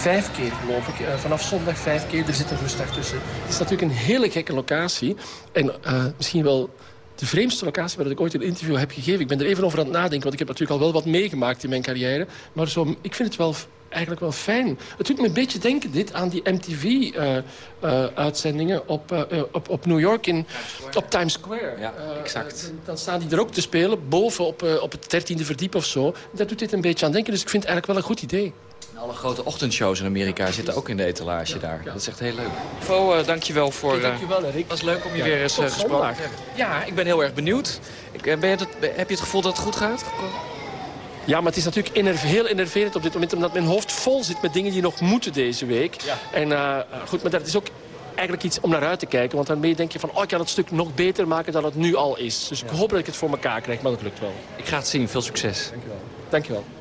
vijf keer, geloof ik. Uh, vanaf zondag vijf keer. Er zit een rustdag tussen. Het is natuurlijk een hele gekke locatie. En uh, misschien wel de vreemdste locatie waar ik ooit een interview heb gegeven. Ik ben er even over aan het nadenken, want ik heb natuurlijk al wel wat meegemaakt in mijn carrière. Maar zo, ik vind het wel eigenlijk wel fijn. Het doet me een beetje denken dit aan die MTV-uitzendingen uh, uh, op, uh, op, op New York, in, op Times Square. Ja, exact. dan staan die er ook te spelen, boven op, op het dertiende verdiep of zo. Dat doet dit een beetje aan denken, dus ik vind het eigenlijk wel een goed idee. Alle grote ochtendshows in Amerika zitten ook in de etalage ja, daar. Ja. Dat is echt heel leuk. Ivo, uh, dankjewel voor... Okay, dankjewel, Erik. Het was leuk om je ja, weer eens uh, gesproken te hebben. Ja, ik ben heel erg benieuwd. Ik, ben je het, heb je het gevoel dat het goed gaat? Ja, maar het is natuurlijk enerv heel enerverend op dit moment... omdat mijn hoofd vol zit met dingen die nog moeten deze week. Ja. En uh, goed, maar dat is ook eigenlijk iets om naar uit te kijken. Want dan denk je van, oh, ik kan het stuk nog beter maken dan het nu al is. Dus ik hoop dat ik het voor elkaar krijg, maar dat lukt wel. Ik ga het zien. Veel succes. Dankjewel. Dankjewel.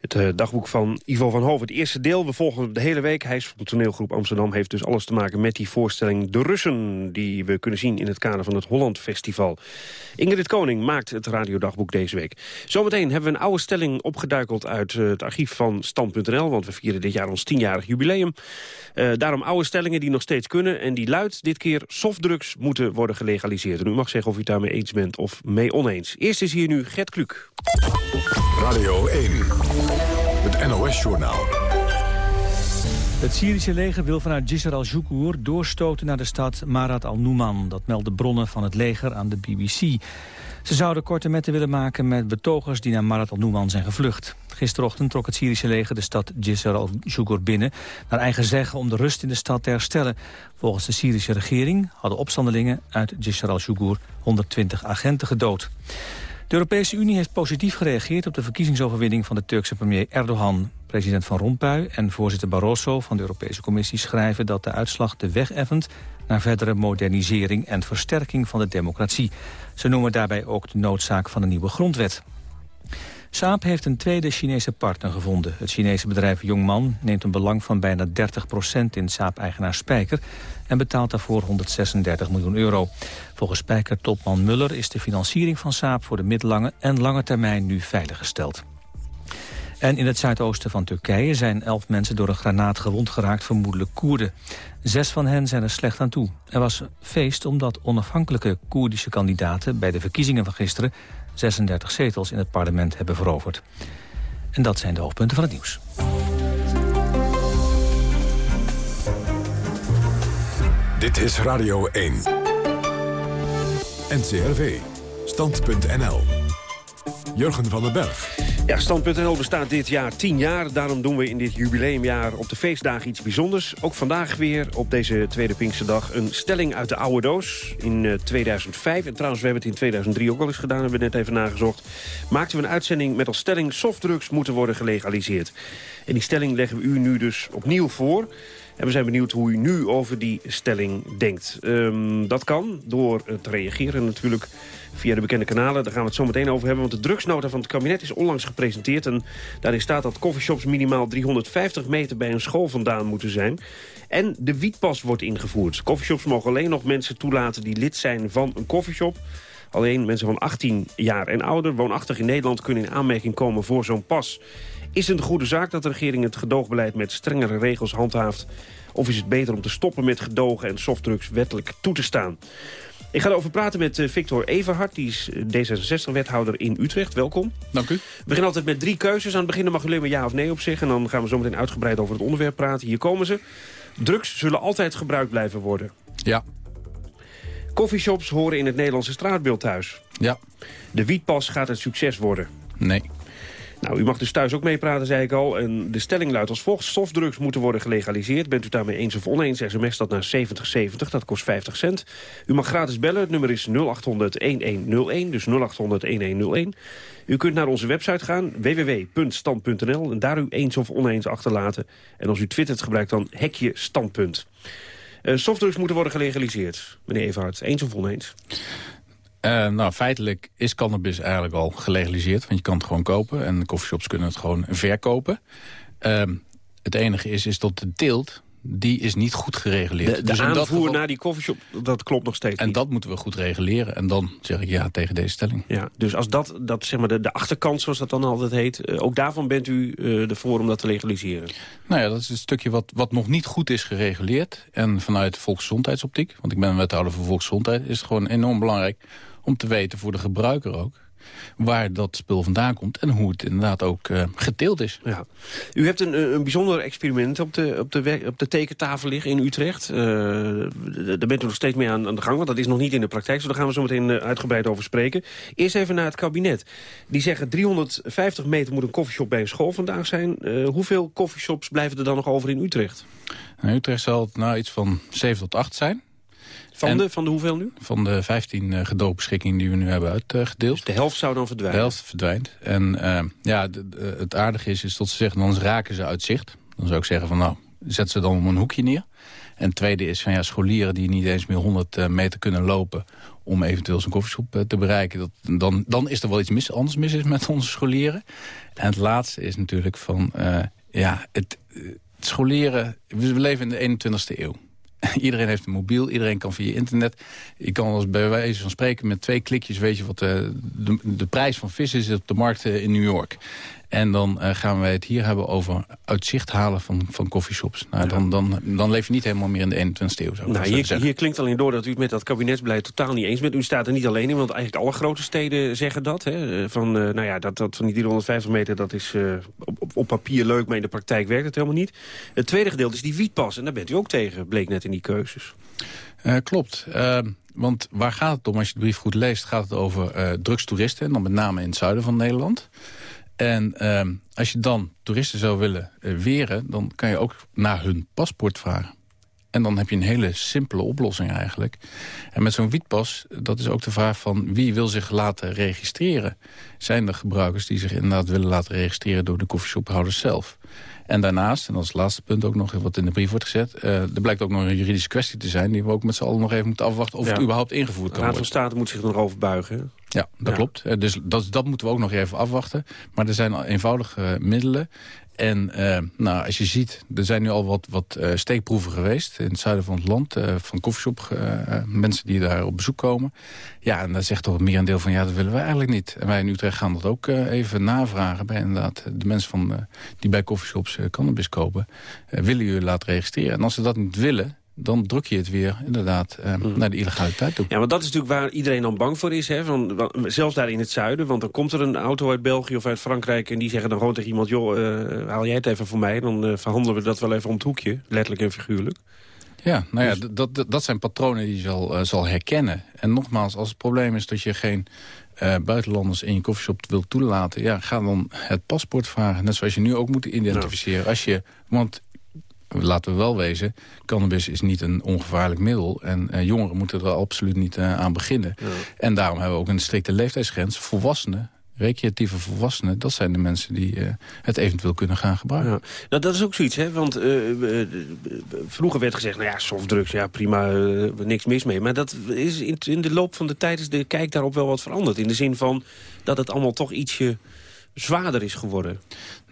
Het uh, dagboek van Ivo van Hoven. Het eerste deel, we volgen de hele week. Hij is van de toneelgroep Amsterdam. Heeft dus alles te maken met die voorstelling De Russen... die we kunnen zien in het kader van het Holland Festival. Ingrid Koning maakt het radiodagboek deze week. Zometeen hebben we een oude stelling opgeduikeld... uit uh, het archief van Stand.nl. Want we vieren dit jaar ons tienjarig jubileum. Uh, daarom oude stellingen die nog steeds kunnen. En die luidt dit keer softdrugs moeten worden gelegaliseerd. En u mag zeggen of u daarmee eens bent of mee oneens. Eerst is hier nu Gert Kluk. Radio 1. NOS-journaal. Het Syrische leger wil vanuit Jisr al-Jukour doorstoten naar de stad Marat al-Nouman. Dat melden bronnen van het leger aan de BBC. Ze zouden korte metten willen maken met betogers die naar Marat al-Nouman zijn gevlucht. Gisterochtend trok het Syrische leger de stad Jisr al-Jukour binnen... naar eigen zeggen om de rust in de stad te herstellen. Volgens de Syrische regering hadden opstandelingen uit Jisr al-Jukour 120 agenten gedood. De Europese Unie heeft positief gereageerd op de verkiezingsoverwinning van de Turkse premier Erdogan. President Van Rompuy en voorzitter Barroso van de Europese Commissie schrijven dat de uitslag de weg effent naar verdere modernisering en versterking van de democratie. Ze noemen daarbij ook de noodzaak van een nieuwe grondwet. Saab heeft een tweede Chinese partner gevonden. Het Chinese bedrijf Jongman neemt een belang van bijna 30% in Saab-eigenaar Spijker en betaalt daarvoor 136 miljoen euro. Volgens Spijker-topman Muller is de financiering van Saab voor de middellange en lange termijn nu veiliggesteld. En in het zuidoosten van Turkije zijn elf mensen door een granaat gewond geraakt, vermoedelijk Koerden. Zes van hen zijn er slecht aan toe. Er was feest omdat onafhankelijke Koerdische kandidaten bij de verkiezingen van gisteren 36 zetels in het parlement hebben veroverd. En dat zijn de hoofdpunten van het nieuws. Dit is Radio 1. NCRV. Stand.nl. Jurgen van den Berg. Ja, Stand.nl bestaat dit jaar 10 jaar. Daarom doen we in dit jubileumjaar op de feestdagen iets bijzonders. Ook vandaag weer op deze tweede Pinksterdag een stelling uit de oude doos. In 2005, en trouwens we hebben het in 2003 ook al eens gedaan... hebben we net even nagezocht... maakten we een uitzending met als stelling... softdrugs moeten worden gelegaliseerd. En die stelling leggen we u nu dus opnieuw voor... En we zijn benieuwd hoe u nu over die stelling denkt. Um, dat kan door te reageren natuurlijk via de bekende kanalen. Daar gaan we het zo meteen over hebben. Want de drugsnota van het kabinet is onlangs gepresenteerd. En daarin staat dat coffeeshops minimaal 350 meter bij een school vandaan moeten zijn. En de wietpas wordt ingevoerd. Coffeeshops mogen alleen nog mensen toelaten die lid zijn van een coffeeshop. Alleen mensen van 18 jaar en ouder, woonachtig in Nederland... kunnen in aanmerking komen voor zo'n pas. Is het een goede zaak dat de regering het gedoogbeleid met strengere regels handhaaft? Of is het beter om te stoppen met gedogen en softdrugs wettelijk toe te staan? Ik ga erover praten met uh, Victor Everhard. Die is D66-wethouder in Utrecht. Welkom. Dank u. We beginnen altijd met drie keuzes. Aan het begin mag u alleen maar ja of nee op zeggen. En dan gaan we zo meteen uitgebreid over het onderwerp praten. Hier komen ze. Drugs zullen altijd gebruikt blijven worden. Ja. Coffeeshops horen in het Nederlandse straatbeeld thuis. Ja. De wietpas gaat een succes worden. Nee. Nou, u mag dus thuis ook meepraten, zei ik al. En de stelling luidt als volgt. Softdrugs moeten worden gelegaliseerd. Bent u daarmee eens of oneens, sms dat naar 7070. Dat kost 50 cent. U mag gratis bellen. Het nummer is 0800-1101. Dus 0800-1101. U kunt naar onze website gaan, www.stand.nl. En daar u eens of oneens achterlaten. En als u twittert, gebruikt dan hekje standpunt. Uh, softdrugs moeten worden gelegaliseerd. Meneer Everhard, eens of oneens? Uh, nou, feitelijk is cannabis eigenlijk al gelegaliseerd. Want je kan het gewoon kopen en de coffeeshops kunnen het gewoon verkopen. Uh, het enige is, is dat de teelt, die is niet goed gereguleerd. De, de dus aanvoer naar die coffeeshop, dat klopt nog steeds En dat moeten we goed reguleren. En dan zeg ik ja tegen deze stelling. Ja, dus als dat, dat zeg maar de, de achterkant, zoals dat dan altijd heet... Uh, ook daarvan bent u uh, ervoor om dat te legaliseren? Nou ja, dat is het stukje wat, wat nog niet goed is gereguleerd. En vanuit volksgezondheidsoptiek, want ik ben een wethouder voor volksgezondheid... is het gewoon enorm belangrijk om te weten voor de gebruiker ook waar dat spul vandaan komt en hoe het inderdaad ook uh, geteeld is. Ja. U hebt een, een bijzonder experiment op de, op de, op de tekentafel liggen in Utrecht. Uh, daar bent u nog steeds mee aan, aan, de gang, want dat is nog niet in de praktijk. Dus daar gaan we zo meteen uh, uitgebreid over spreken. Eerst even naar het kabinet. Die zeggen 350 meter moet een koffieshop bij een school vandaag zijn. hoeveel koffieshops blijven er dan nog over in Utrecht? In Utrecht zal het nou iets van 7 tot 8 zijn. Van, de, van de hoeveel nu? Van de 15 uh, gedoogbeschikkingen die we nu hebben uitgedeeld. Dus de helft zou dan verdwijnen? De helft verdwijnt. En uh, ja, het aardige is, is dat ze zeggen, dan raken ze uit zicht. Dan zou ik zeggen van nou, zet ze dan om een hoekje neer. En het tweede is van ja, scholieren die niet eens meer 100 uh, meter kunnen lopen om eventueel zijn koffieshop te bereiken. Dat, dan, dan is er wel iets mis, anders mis is met onze scholieren. En het laatste is natuurlijk van, uh, ja, het, het scholieren... We leven in de 21ste eeuw. Iedereen heeft een mobiel, iedereen kan via internet. Je kan als bij wijze van spreken met twee klikjes... weet je wat de, eh, de, de prijs van vis is op de markt eh, in New York. En dan uh, gaan wij het hier hebben over uitzicht halen van, van coffeeshops. Nou, dan, dan, dan leef je niet helemaal meer in de 21ste eeuw. Zou nou, hier, hier, klinkt alleen door dat u het met dat kabinetsbeleid totaal niet eens bent. U staat er niet alleen in, want eigenlijk alle grote steden zeggen dat. Hè? Van, uh, nou ja, dat, dat van die 350 meter dat is uh, op, op, papier leuk, maar in de praktijk werkt het helemaal niet. Het tweede gedeelte is die wietpas. En daar bent u ook tegen, bleek net in die keuzes. klopt. Ehm, want waar gaat het om? Als je de brief goed leest, gaat het over drugstoeristen. En dan met name in het zuiden van Nederland. En uh, als je dan toeristen zou willen uh, weren... dan kan je ook naar hun paspoort vragen. En dan heb je een hele simpele oplossing eigenlijk. En met zo'n wietpas, dat is ook de vraag van... wie wil zich laten registreren? Zijn er gebruikers die zich inderdaad willen laten registreren... door de koffieshophouders zelf? En daarnaast, en het laatste punt ook nog wat in de brief wordt gezet... Uh, er blijkt ook nog een juridische kwestie te zijn... die we ook met z'n allen nog even moeten afwachten of ja. het überhaupt ingevoerd kan worden. De Raad van State moet zich er nog over buigen. Ja, dat klopt. Eh, dus dat, dat moeten we ook nog even afwachten. Maar er zijn eenvoudige middelen. En uh, nou, als je ziet, er zijn nu al wat, wat uh, steekproeven geweest... in het zuiden van het land, uh, van koffieshop, mensen die daar op bezoek komen. Ja, en daar zegt toch meer een deel van, ja, dat willen we eigenlijk niet. En wij in Utrecht gaan dat ook even navragen bij inderdaad de mensen van, die bij koffieshops cannabis kopen. willen jullie laten registreren? En als ze dat niet willen, dan druk je het weer inderdaad uh, naar de illegaliteit toe. Ja, want dat is natuurlijk waar iedereen dan bang voor is. Hè? Van, zelfs daar in het zuiden. Want dan komt er een auto uit België of uit Frankrijk... en die zeggen dan gewoon tegen iemand... joh, uh, haal jij het even voor mij. Dan uh, verhandelen we dat wel even om het hoekje. Letterlijk en figuurlijk. Ja, nou ja, dus... dat, dat zijn patronen die je zal, zal herkennen. En nogmaals, als het probleem is dat je geen... Uh, buitenlanders in je koffieshop wil toelaten... ja, ga dan het paspoort vragen. Net zoals je nu ook moet identificeren. Als je, want laten we wel wezen, cannabis is niet een ongevaarlijk middel. En uh, jongeren moeten er absoluut niet uh, aan beginnen. Ja. En daarom hebben we ook een strikte leeftijdsgrens. Volwassenen, recreatieve volwassenen... dat zijn de mensen die uh, het eventueel kunnen gaan gebruiken. Ja. Nou, dat is ook zoiets, hè? Want vroeger werd gezegd... nou ja, softdrugs, ja, prima, niks mis mee. Maar dat is in, in, de loop van de tijd is de kijk daarop wel wat veranderd. In de zin van dat het allemaal toch ietsje zwaarder is geworden.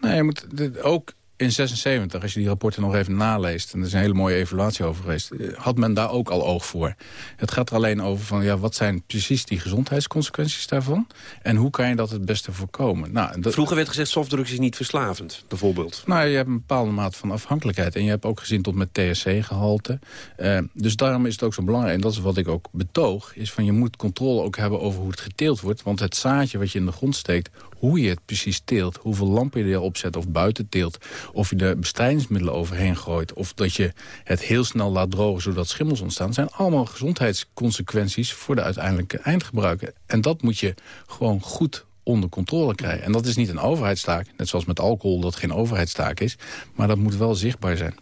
Nee, je moet ook in 76, als je die rapporten nog even naleest... en er is een hele mooie evaluatie over geweest... Eh, had men daar ook al oog voor. Het gaat er alleen over van, ja, wat zijn precies die gezondheidsconsequenties daarvan... en hoe kan je dat het beste voorkomen? Nou, dat... Vroeger werd gezegd, softdrugs is niet verslavend, bijvoorbeeld. Nou, je hebt een bepaalde mate van afhankelijkheid. En je hebt ook gezien tot met THC-gehalte. Uh, dus daarom is het ook zo belangrijk, en dat is wat ik ook betoog... is van je moet controle ook hebben over hoe het geteeld wordt. Want het zaadje wat je in de grond steekt hoe je het precies teelt. Hoeveel lampen je erop zet of buiten teelt. Of je er bestrijdingsmiddelen overheen gooit. Of dat je het heel snel laat drogen zodat schimmels ontstaan. zijn allemaal gezondheidsconsequenties voor de uiteindelijke eindgebruiker. En dat moet je gewoon goed onder controle krijgen. En dat is niet een overheidstaak. Net zoals met alcohol dat geen overheidstaak is. Maar dat moet wel zichtbaar zijn.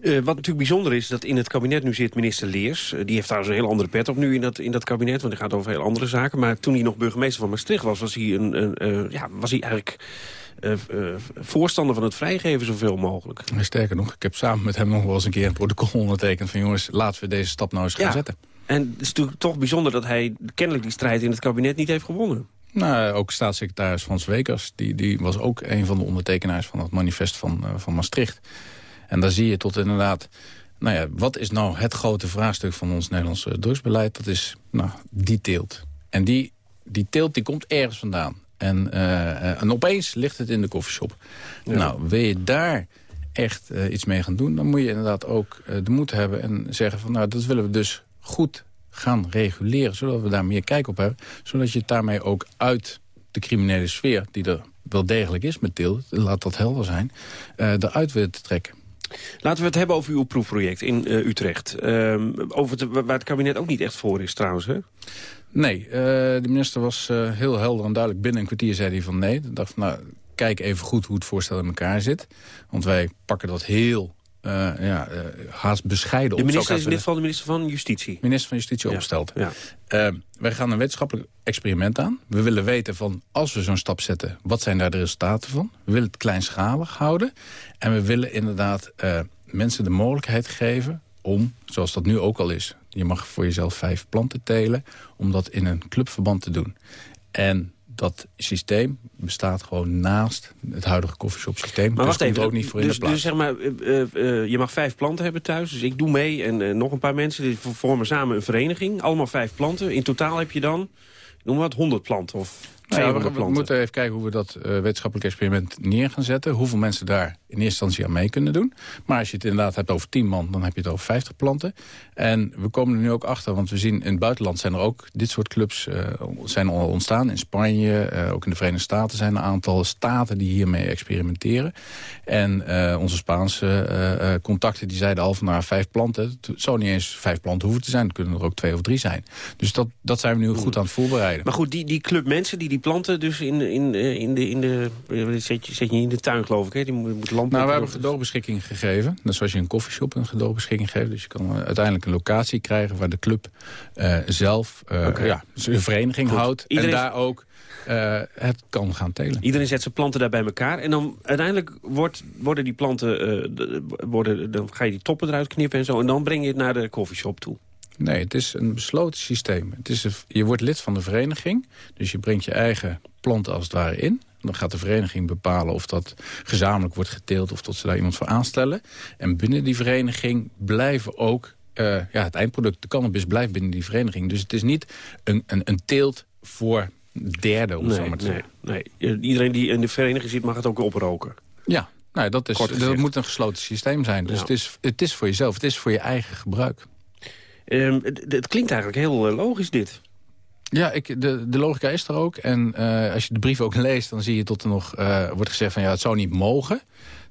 Uh, wat natuurlijk bijzonder is, dat in het kabinet nu zit minister Leers. Uh, die heeft daar een heel andere pet op nu in dat, in dat kabinet, want hij gaat over heel andere zaken. Maar toen hij nog burgemeester van Maastricht was, was hij, een, een uh, ja, was hij eigenlijk... voorstander van het vrijgeven zoveel mogelijk. Sterker nog, ik heb samen met hem nog wel eens een keer een protocol ondertekend... van jongens, laten we deze stap nou eens gaan zetten. En het is natuurlijk toch bijzonder dat hij kennelijk die strijd in het kabinet niet heeft gewonnen. Nou, ook staatssecretaris Frans Wekers, die, die was ook een van de ondertekenaars van het manifest van, van Maastricht. En daar zie je tot inderdaad... Nou ja, wat is nou het grote vraagstuk van ons Nederlandse drugsbeleid? Dat is nou, die teelt. En die, die teelt die komt ergens vandaan. En, uh, en opeens ligt het in de koffieshop. Nou, wil je daar echt uh, iets mee gaan doen... dan moet je inderdaad ook uh, de moed hebben en zeggen van... nou, dat willen we dus goed gaan reguleren... zodat we daar meer kijk op hebben. Zodat je het daarmee ook uit de criminele sfeer... die er wel degelijk is met teelt, laat dat helder zijn... Eruit willen te trekken. Laten we het hebben over uw proefproject in uh, Utrecht. Uh, over waar het kabinet ook niet echt voor is trouwens, hè? Nee, uh, de minister was uh, heel helder en duidelijk. Binnen een kwartier zei hij van nee. Ik dacht nou, kijk even goed hoe het voorstel in elkaar zit. Want wij pakken dat heel uh, ja, uh, haast bescheiden. De minister is in dit geval de minister van Justitie. Minister van Justitie ja. opgesteld. Ja. Uh, wij gaan een wetenschappelijk experiment aan. We willen weten van, als we zo'n stap zetten, wat zijn daar de resultaten van? We willen het kleinschalig houden. En we willen inderdaad mensen de mogelijkheid geven om, zoals dat nu ook al is... je mag voor jezelf vijf planten telen, om dat in een clubverband te doen. En dat systeem bestaat gewoon naast het huidige koffieshop systeem. Maar dus wacht even, ook niet voor dus, in de plaats. Dus zeg maar, uh, uh, je mag vijf planten hebben thuis, dus ik doe mee en uh, nog een paar mensen die vormen samen een vereniging. Allemaal vijf planten. In totaal heb je dan, noem maar wat, 100 planten of nou ja, we, we, moeten even kijken hoe we dat wetenschappelijk experiment neer gaan zetten. Hoeveel mensen daar in eerste instantie aan mee kunnen doen. Maar als je het inderdaad hebt over 10 man, dan heb je het over 50 planten. En we komen er nu ook achter, want we zien in het buitenland zijn er ook dit soort clubs uh, zijn al ontstaan. In Spanje, uh, ook in de Verenigde Staten zijn er een aantal staten die hiermee experimenteren. En onze Spaanse contacten die zeiden al van nou, vijf planten. Het zou niet eens vijf planten hoeven te zijn. Het kunnen er ook twee of drie zijn. Dus dat, dat zijn we nu goed aan het voorbereiden. Maar goed, die, die club mensen die die planten dus in, in, in de... In de zet, je, zet je in de tuin, geloof ik, hè? Die moet, moet Nou, we hebben gedoogbeschikking gegeven. Net zoals je een koffieshop een gedoogbeschikking geeft. Dus je kan uiteindelijk een locatie krijgen waar de club uh, zelf uh, okay. ja, een vereniging Goed. houdt. Iedereen... En daar ook uh, het kan gaan telen. Iedereen zet zijn planten daar bij elkaar. En dan uiteindelijk wordt, worden die planten... worden, dan ga je die toppen eruit knippen en zo. En dan breng je het naar de koffieshop toe. Nee, het is een besloten systeem. Het is een, je wordt lid van de vereniging, dus je brengt je eigen planten als het ware in. Dan gaat de vereniging bepalen of dat gezamenlijk wordt geteeld... of dat ze daar iemand voor aanstellen. En binnen die vereniging blijven ook... Uh, ja, het eindproduct, de cannabis, blijft binnen die vereniging. Dus het is niet een, een, een teelt voor derde, om nee, zo maar te nee, zeggen. Nee. Iedereen die in de vereniging zit mag het ook oproken. Ja, nou, dat, is, dat moet een gesloten systeem zijn. Dus ja. het, is, het is voor jezelf, het is voor je eigen gebruik. Um, het, het, klinkt eigenlijk heel uh, logisch, dit. Ja, ik, de, de logica is er ook. En uh, als je de brief ook leest, dan zie je tot er nog uh, wordt gezegd van ja, het zou niet mogen.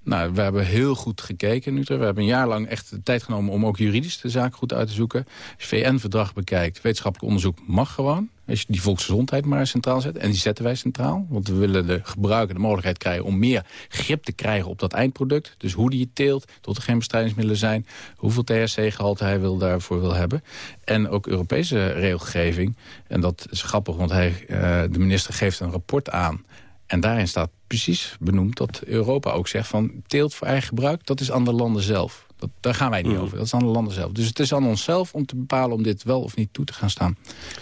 Nou, we hebben heel goed gekeken. We hebben een jaar lang echt de tijd genomen om ook juridisch de zaak goed uit te zoeken. Als je VN-verdrag bekijkt, wetenschappelijk onderzoek mag gewoon. Als je die volksgezondheid maar centraal zet. En die zetten wij centraal. Want we willen de gebruiker de mogelijkheid krijgen om meer grip te krijgen op dat eindproduct. Dus hoe die je teelt, tot er geen bestrijdingsmiddelen zijn. Hoeveel THC-gehalte hij wil daarvoor wil hebben. En ook Europese regelgeving. En dat is grappig, want hij, uh, de minister geeft een rapport aan. En daarin staat precies benoemd dat Europa ook zegt van teelt voor eigen gebruik, dat is aan de landen zelf. Dat, daar gaan wij niet over. Dat is aan de landen zelf. Dus het is aan onszelf om te bepalen om dit wel of niet toe te gaan staan.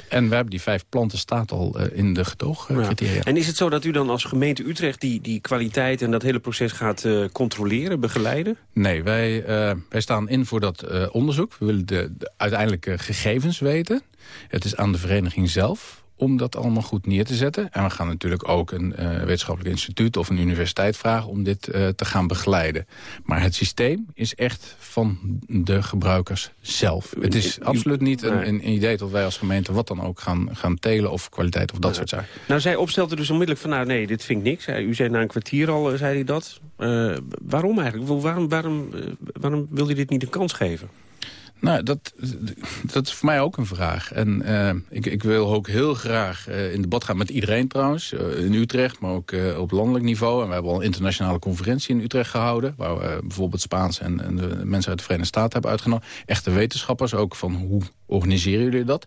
En we hebben die vijf planten staat al uh, in de gedoogcriteria. Ja. En is het zo dat u dan als gemeente Utrecht die, die kwaliteit en dat hele proces gaat uh, controleren, begeleiden? Nee, wij, uh, wij staan in voor dat onderzoek. We willen de, de uiteindelijke gegevens weten. Het is aan de vereniging zelf om dat allemaal goed neer te zetten. En we gaan natuurlijk ook een uh, wetenschappelijk instituut of een universiteit vragen... om dit uh, te gaan begeleiden. Maar het systeem is echt van de gebruikers zelf. Het is absoluut niet een, een, idee dat wij als gemeente wat dan ook gaan, gaan telen... of kwaliteit of dat soort zaken. Nou, zij opstelde dus onmiddellijk van... nou nee, dit vind ik niks. U zei na een kwartier al, zei hij dat. Uh, waarom eigenlijk? Waarom, waarom, waarom wil hij dit niet een kans geven? Nou, dat, dat is voor mij ook een vraag. En uh, ik, ik, wil ook heel graag uh, in debat gaan met iedereen trouwens. Uh, in Utrecht, maar ook op landelijk niveau. En we hebben al een internationale conferentie in Utrecht gehouden. Waar we bijvoorbeeld Spaans en, en, de mensen uit de Verenigde Staten hebben uitgenodigd. Echte wetenschappers ook van hoe organiseren jullie dat?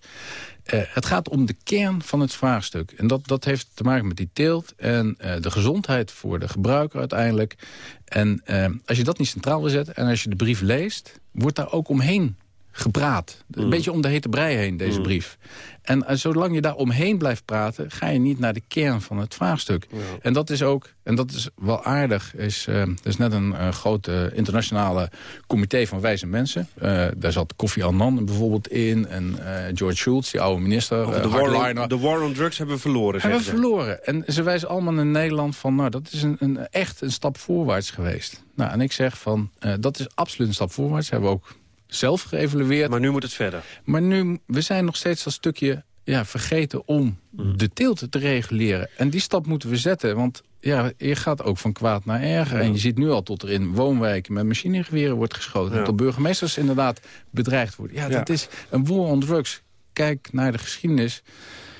het gaat om de kern van het vraagstuk. En dat, dat heeft te maken met die teelt en de gezondheid voor de gebruiker uiteindelijk. En als je dat niet centraal wil zetten en als je de brief leest... wordt daar ook omheen gepraat. Een mm. beetje om de hete brei heen, deze mm. brief. En uh, zolang je daar omheen blijft praten... ga je niet naar de kern van het vraagstuk. En dat is ook, en dat is wel aardig... is, uh, er is net een uh, grote internationale comité van wijze mensen. daar zat Kofi Annan bijvoorbeeld in... en George Schultz, die oude minister. de, war on, de war on drugs hebben we verloren, Hebben we verloren. En ze wijzen allemaal in Nederland van... nou, dat is een, een, echt een stap voorwaarts geweest. Nou, en ik zeg van, dat is absoluut een stap voorwaarts. Hebben we ook zelf geëvalueerd. Maar nu moet het verder. Maar nu, we zijn nog steeds dat stukje ja, vergeten om mm. de teelt te reguleren. En die stap moeten we zetten, want ja, je gaat ook van kwaad naar erger. En je ziet nu al tot er in woonwijken met machinegeweren wordt geschoten. En tot burgemeesters inderdaad bedreigd worden. Ja, dat is een war on drugs. Kijk naar de geschiedenis.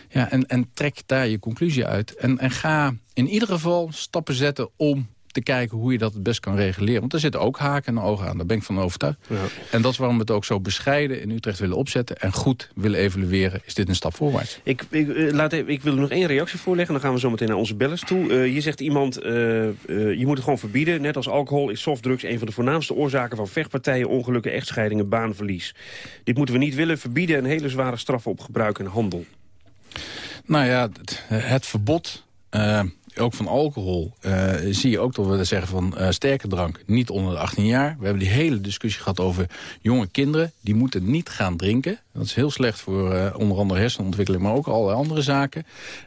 Ja, en, en trek daar je conclusie uit. En, en ga in ieder geval stappen zetten om te kijken hoe je dat het best kan reguleren. Want er zitten ook haken en ogen aan, daar ben ik van overtuigd. Ja. En dat is waarom we het ook zo bescheiden in Utrecht willen opzetten... en goed willen evalueren, is dit een stap voorwaarts. Ik, ik, eh, laat even, ik wil nog één reactie voorleggen, dan gaan we zo meteen naar onze bellers toe. Uh, je zegt iemand, uh, je moet het gewoon verbieden. Net als alcohol is softdrugs een van de voornaamste oorzaken... van vechtpartijen, ongelukken, echtscheidingen, baanverlies. Dit moeten we niet willen, verbieden en hele zware straffen op gebruik en handel. Nou ja, het, het verbod ook van alcohol uh, zie je ook dat we zeggen van uh, sterke drank niet onder de 18 jaar. We hebben die hele discussie gehad over jonge kinderen. Die moeten niet gaan drinken. Dat is heel slecht voor uh, onder andere hersenontwikkeling, maar ook allerlei andere zaken.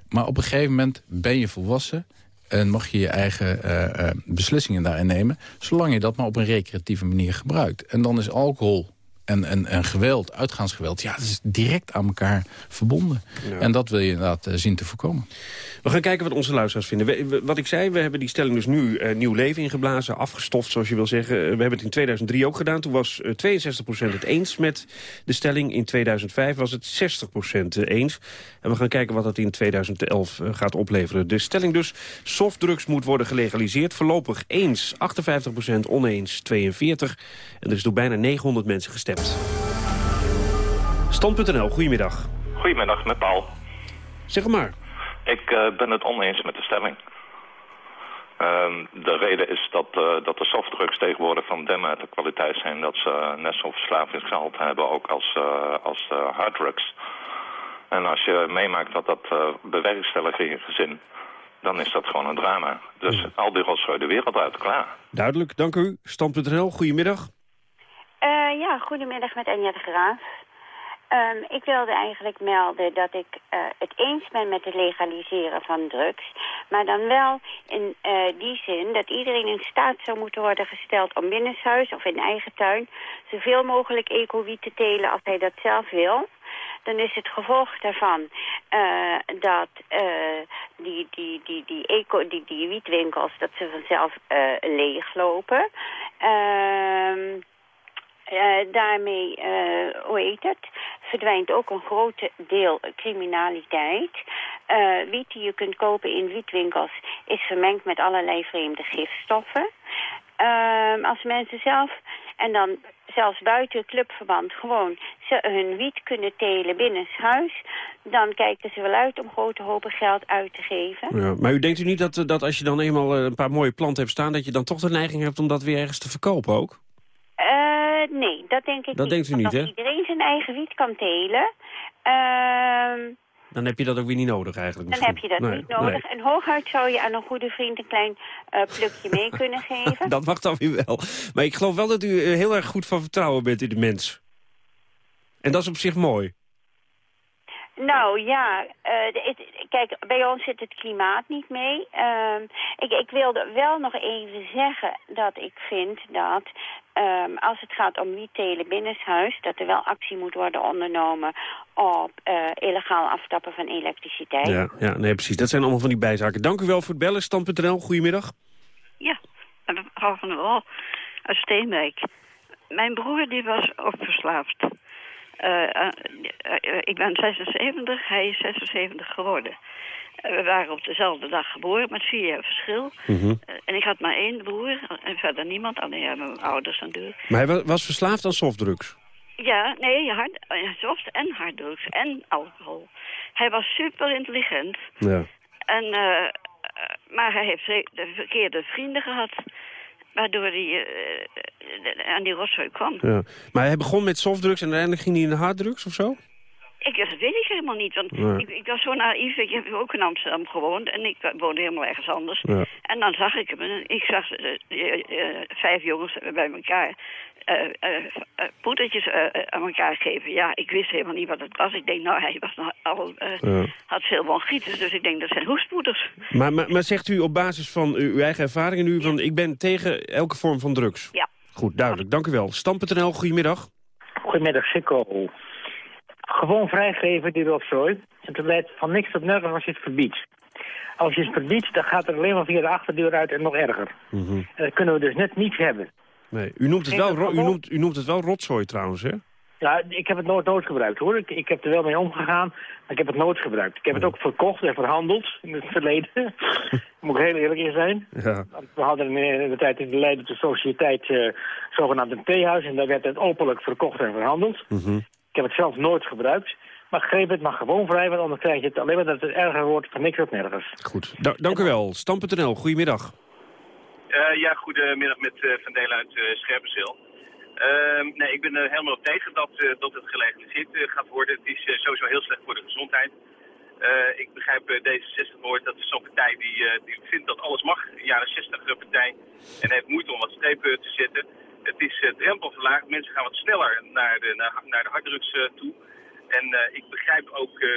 Maar op een gegeven moment ben je volwassen en mag je je eigen beslissingen daarin nemen. Zolang je dat maar op een recreatieve manier gebruikt. En dan is alcohol en, en, en geweld, uitgaansgeweld, ja, dat is direct aan elkaar verbonden. En dat wil je inderdaad zien te voorkomen. We gaan kijken wat onze luisteraars vinden. wat ik zei, we hebben die stelling dus nu uh, nieuw leven ingeblazen, afgestoft zoals je wil zeggen. we hebben het in 2003 ook gedaan. Toen was uh, eh, 62% het eens met de stelling. In 2005 was het 60% eens. En we gaan kijken wat dat in 2011 uh, gaat opleveren. De stelling dus, softdrugs moet worden gelegaliseerd. Voorlopig eens 58%, oneens 42%. En er is door bijna 900 mensen gestemd. Stand.nl, goedemiddag. Goedemiddag, met Paul. Zeg maar. Ik uh, ben het oneens met de stelling. Uh, de reden is dat, uh, dat de softdrugs tegenwoordig van dermate kwaliteit zijn... dat ze net zo'n verslavingsgehalte hebben ook als, uh, als harddrugs. En als je meemaakt dat dat bewerkstelligt in je gezin... dan is dat gewoon een drama. Dus hmm. al die rotzooi de wereld uit, klaar. Duidelijk, dank u. Stand.nl, goedemiddag. Ja, goedemiddag met Anja de Graaf. Um, ik wilde eigenlijk melden dat ik uh, het eens ben met het legaliseren van drugs. Maar dan wel in uh, die zin dat iedereen in staat zou moeten worden gesteld om binnenshuis of in eigen tuin zoveel mogelijk ecowiet te telen als hij dat zelf wil. Dan is het gevolg daarvan uh, dat die, die, die, die, eco, die, die wietwinkels dat ze vanzelf leeglopen. Ehm uh, daarmee, uh, hoe heet het, verdwijnt ook een groot deel criminaliteit. Uh, wiet die je kunt kopen in wietwinkels is vermengd met allerlei vreemde gifstoffen. Ehm, als mensen zelf, en dan zelfs buiten clubverband, gewoon ze hun wiet kunnen telen binnen huis, dan kijken ze wel uit om grote hopen geld uit te geven. Ja, maar u denkt u niet dat, dat als je dan eenmaal een paar mooie planten hebt staan, dat je dan toch de neiging hebt om dat weer ergens te verkopen ook? Uh, nee, dat denk ik Dat niet. denkt u niet, als hè? iedereen zijn eigen wiet kan telen... ehm, Dan heb je dat ook weer niet nodig eigenlijk. dan heb je dat Nee, niet nodig. En hooguit zou je aan een goede vriend een klein eh, plukje mee kunnen geven. nee. Dat mag dan weer wel. Maar ik geloof wel dat u eh, heel erg goed van vertrouwen bent in de mens. En dat is op zich mooi. Nou ja, eh, het- kijk, bij ons zit het klimaat niet mee. Ehm, ik, ik wilde wel nog even zeggen dat ik vind dat ehm, als het gaat om wietelen binnenshuis... dat er wel actie moet worden ondernomen op eh, illegaal aftappen van elektriciteit. Ja, ja, nee, precies. Dat zijn allemaal van die bijzaken. Dank u wel voor het bellen. Stand.nl, goedemiddag. Ja, mevrouw van der Wal uit Steenwijk. Mijn broer die was ook verslaafd. Eh, eh, ik ben 76, hij is 76 geworden. We waren op dezelfde dag geboren, met vier jaar verschil. Mhm. Eh, en ik had maar één broer en verder niemand. Alleen ja, mijn ouders natuurlijk. Maar hij wa- was verslaafd aan softdrugs. Ja, nee, hard, eh, soft en harddrugs en alcohol. Hij was super intelligent. Ja. En, eh, eh, maar hij heeft de verkeerde vrienden gehad. Waardoor hij aan die rotzooi kwam. ja. Maar hij begon met softdrugs en uiteindelijk ging hij naar harddrugs of zo? Ik, dat weet ik helemaal niet, want ik, ik was zo naïef. Ik heb ook in Amsterdam gewoond en ik woonde helemaal ergens anders. Ja. En dan zag ik hem en ik zag eh, eh, eh, vijf jongens bij elkaar eh eh, eh, poedertjes aan elkaar geven. Ja, ik wist helemaal niet wat het was. Ik denk, nou, hij was nog al, eh, Ja. had veel bronchitis, dus ik denk, dat zijn hoestpoeders. Maar, maar, maar zegt u op basis van uw, uw eigen ervaringen nu... van ik ben tegen elke vorm van drugs? Ja. Goed, duidelijk. Dank u wel. Stam.nl, goedemiddag. Goedemiddag, Sikko. Gewoon vrijgeven die rotzooi. Het leidt van niks tot nergens als je het verbiedt. Als je het verbiedt, dan gaat het alleen maar via de achterdeur uit en nog erger. En dat kunnen we dus net niet hebben. Nee, u noemt het wel, u noemt, u noemt het wel rotzooi trouwens, hè? Ja, ik heb het nooit nooit gebruikt hoor. Ik, ik heb er wel mee omgegaan, maar ik heb het nooit gebruikt. Ik heb het ook verkocht en verhandeld in het verleden. Moet ik heel eerlijk in zijn. Ja. We hadden in, de tijd in de Leiden de sociëteit eh zogenaamd een theehuis. En daar werd het openlijk verkocht en verhandeld. Ik heb het zelf nooit gebruikt. Maar greep het maar gewoon vrij, want anders krijg je het alleen maar dat het erger wordt van niks tot nergens. Goed, Da- dank u wel. Stam.nl, goedemiddag. Eh, ja, goedemiddag met eh, Van Delen uit eh Scherpenzeel. Ehm, nee, ik ben er helemaal tegen dat, eh, dat het gelegaliseerd gaat worden. Het is eh, sowieso heel slecht voor de gezondheid. Eh, ik begrijp eh, D66 hoort, dat is zo'n partij die, die vindt dat alles mag. Een jaren 60 partij. En heeft moeite om wat strepen te zetten. Het is uh, drempel verlaagd. Mensen gaan wat sneller naar de, naar, naar de harddrugs eh, toe. En eh, ik begrijp ook eh,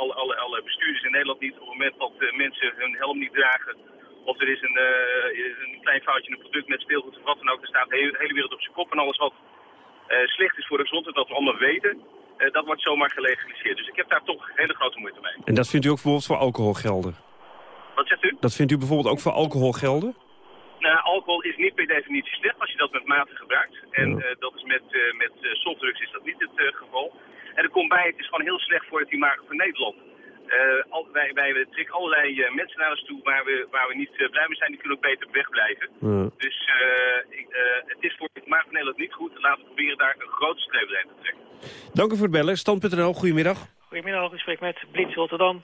alle, alle, alle bestuurders in Nederland niet. Op het moment dat eh, mensen hun helm niet dragen... of er is een, eh, een klein foutje in een product met speelgoed of wat dan ook... dan staat de hele, de hele wereld op zijn kop. En alles wat eh, slecht is voor de gezondheid, dat we allemaal weten... eh, dat wordt zomaar gelegaliseerd. Dus ik heb daar toch hele grote moeite mee. En dat vindt u ook bijvoorbeeld voor alcohol gelden? Wat zegt u? Dat vindt u bijvoorbeeld ook voor alcohol gelden? Nou, alcohol is niet per definitie slecht als je dat met mate gebruikt. En eh, dat is met, eh, met eh, softdrugs is dat niet het geval. En er komt bij, het is gewoon heel slecht voor het imago van Nederland. Al, wij, wij trekken allerlei mensen naar ons toe waar we, waar we niet blij mee zijn. Die kunnen ook beter wegblijven. Ja. Dus ik, het is voor het imago van Nederland niet goed. Laten we proberen daar een grote streep doorheen te trekken. Dank u voor het bellen. Stand.nl, goedemiddag. Goedemiddag, ik spreek met Blitz Rotterdam.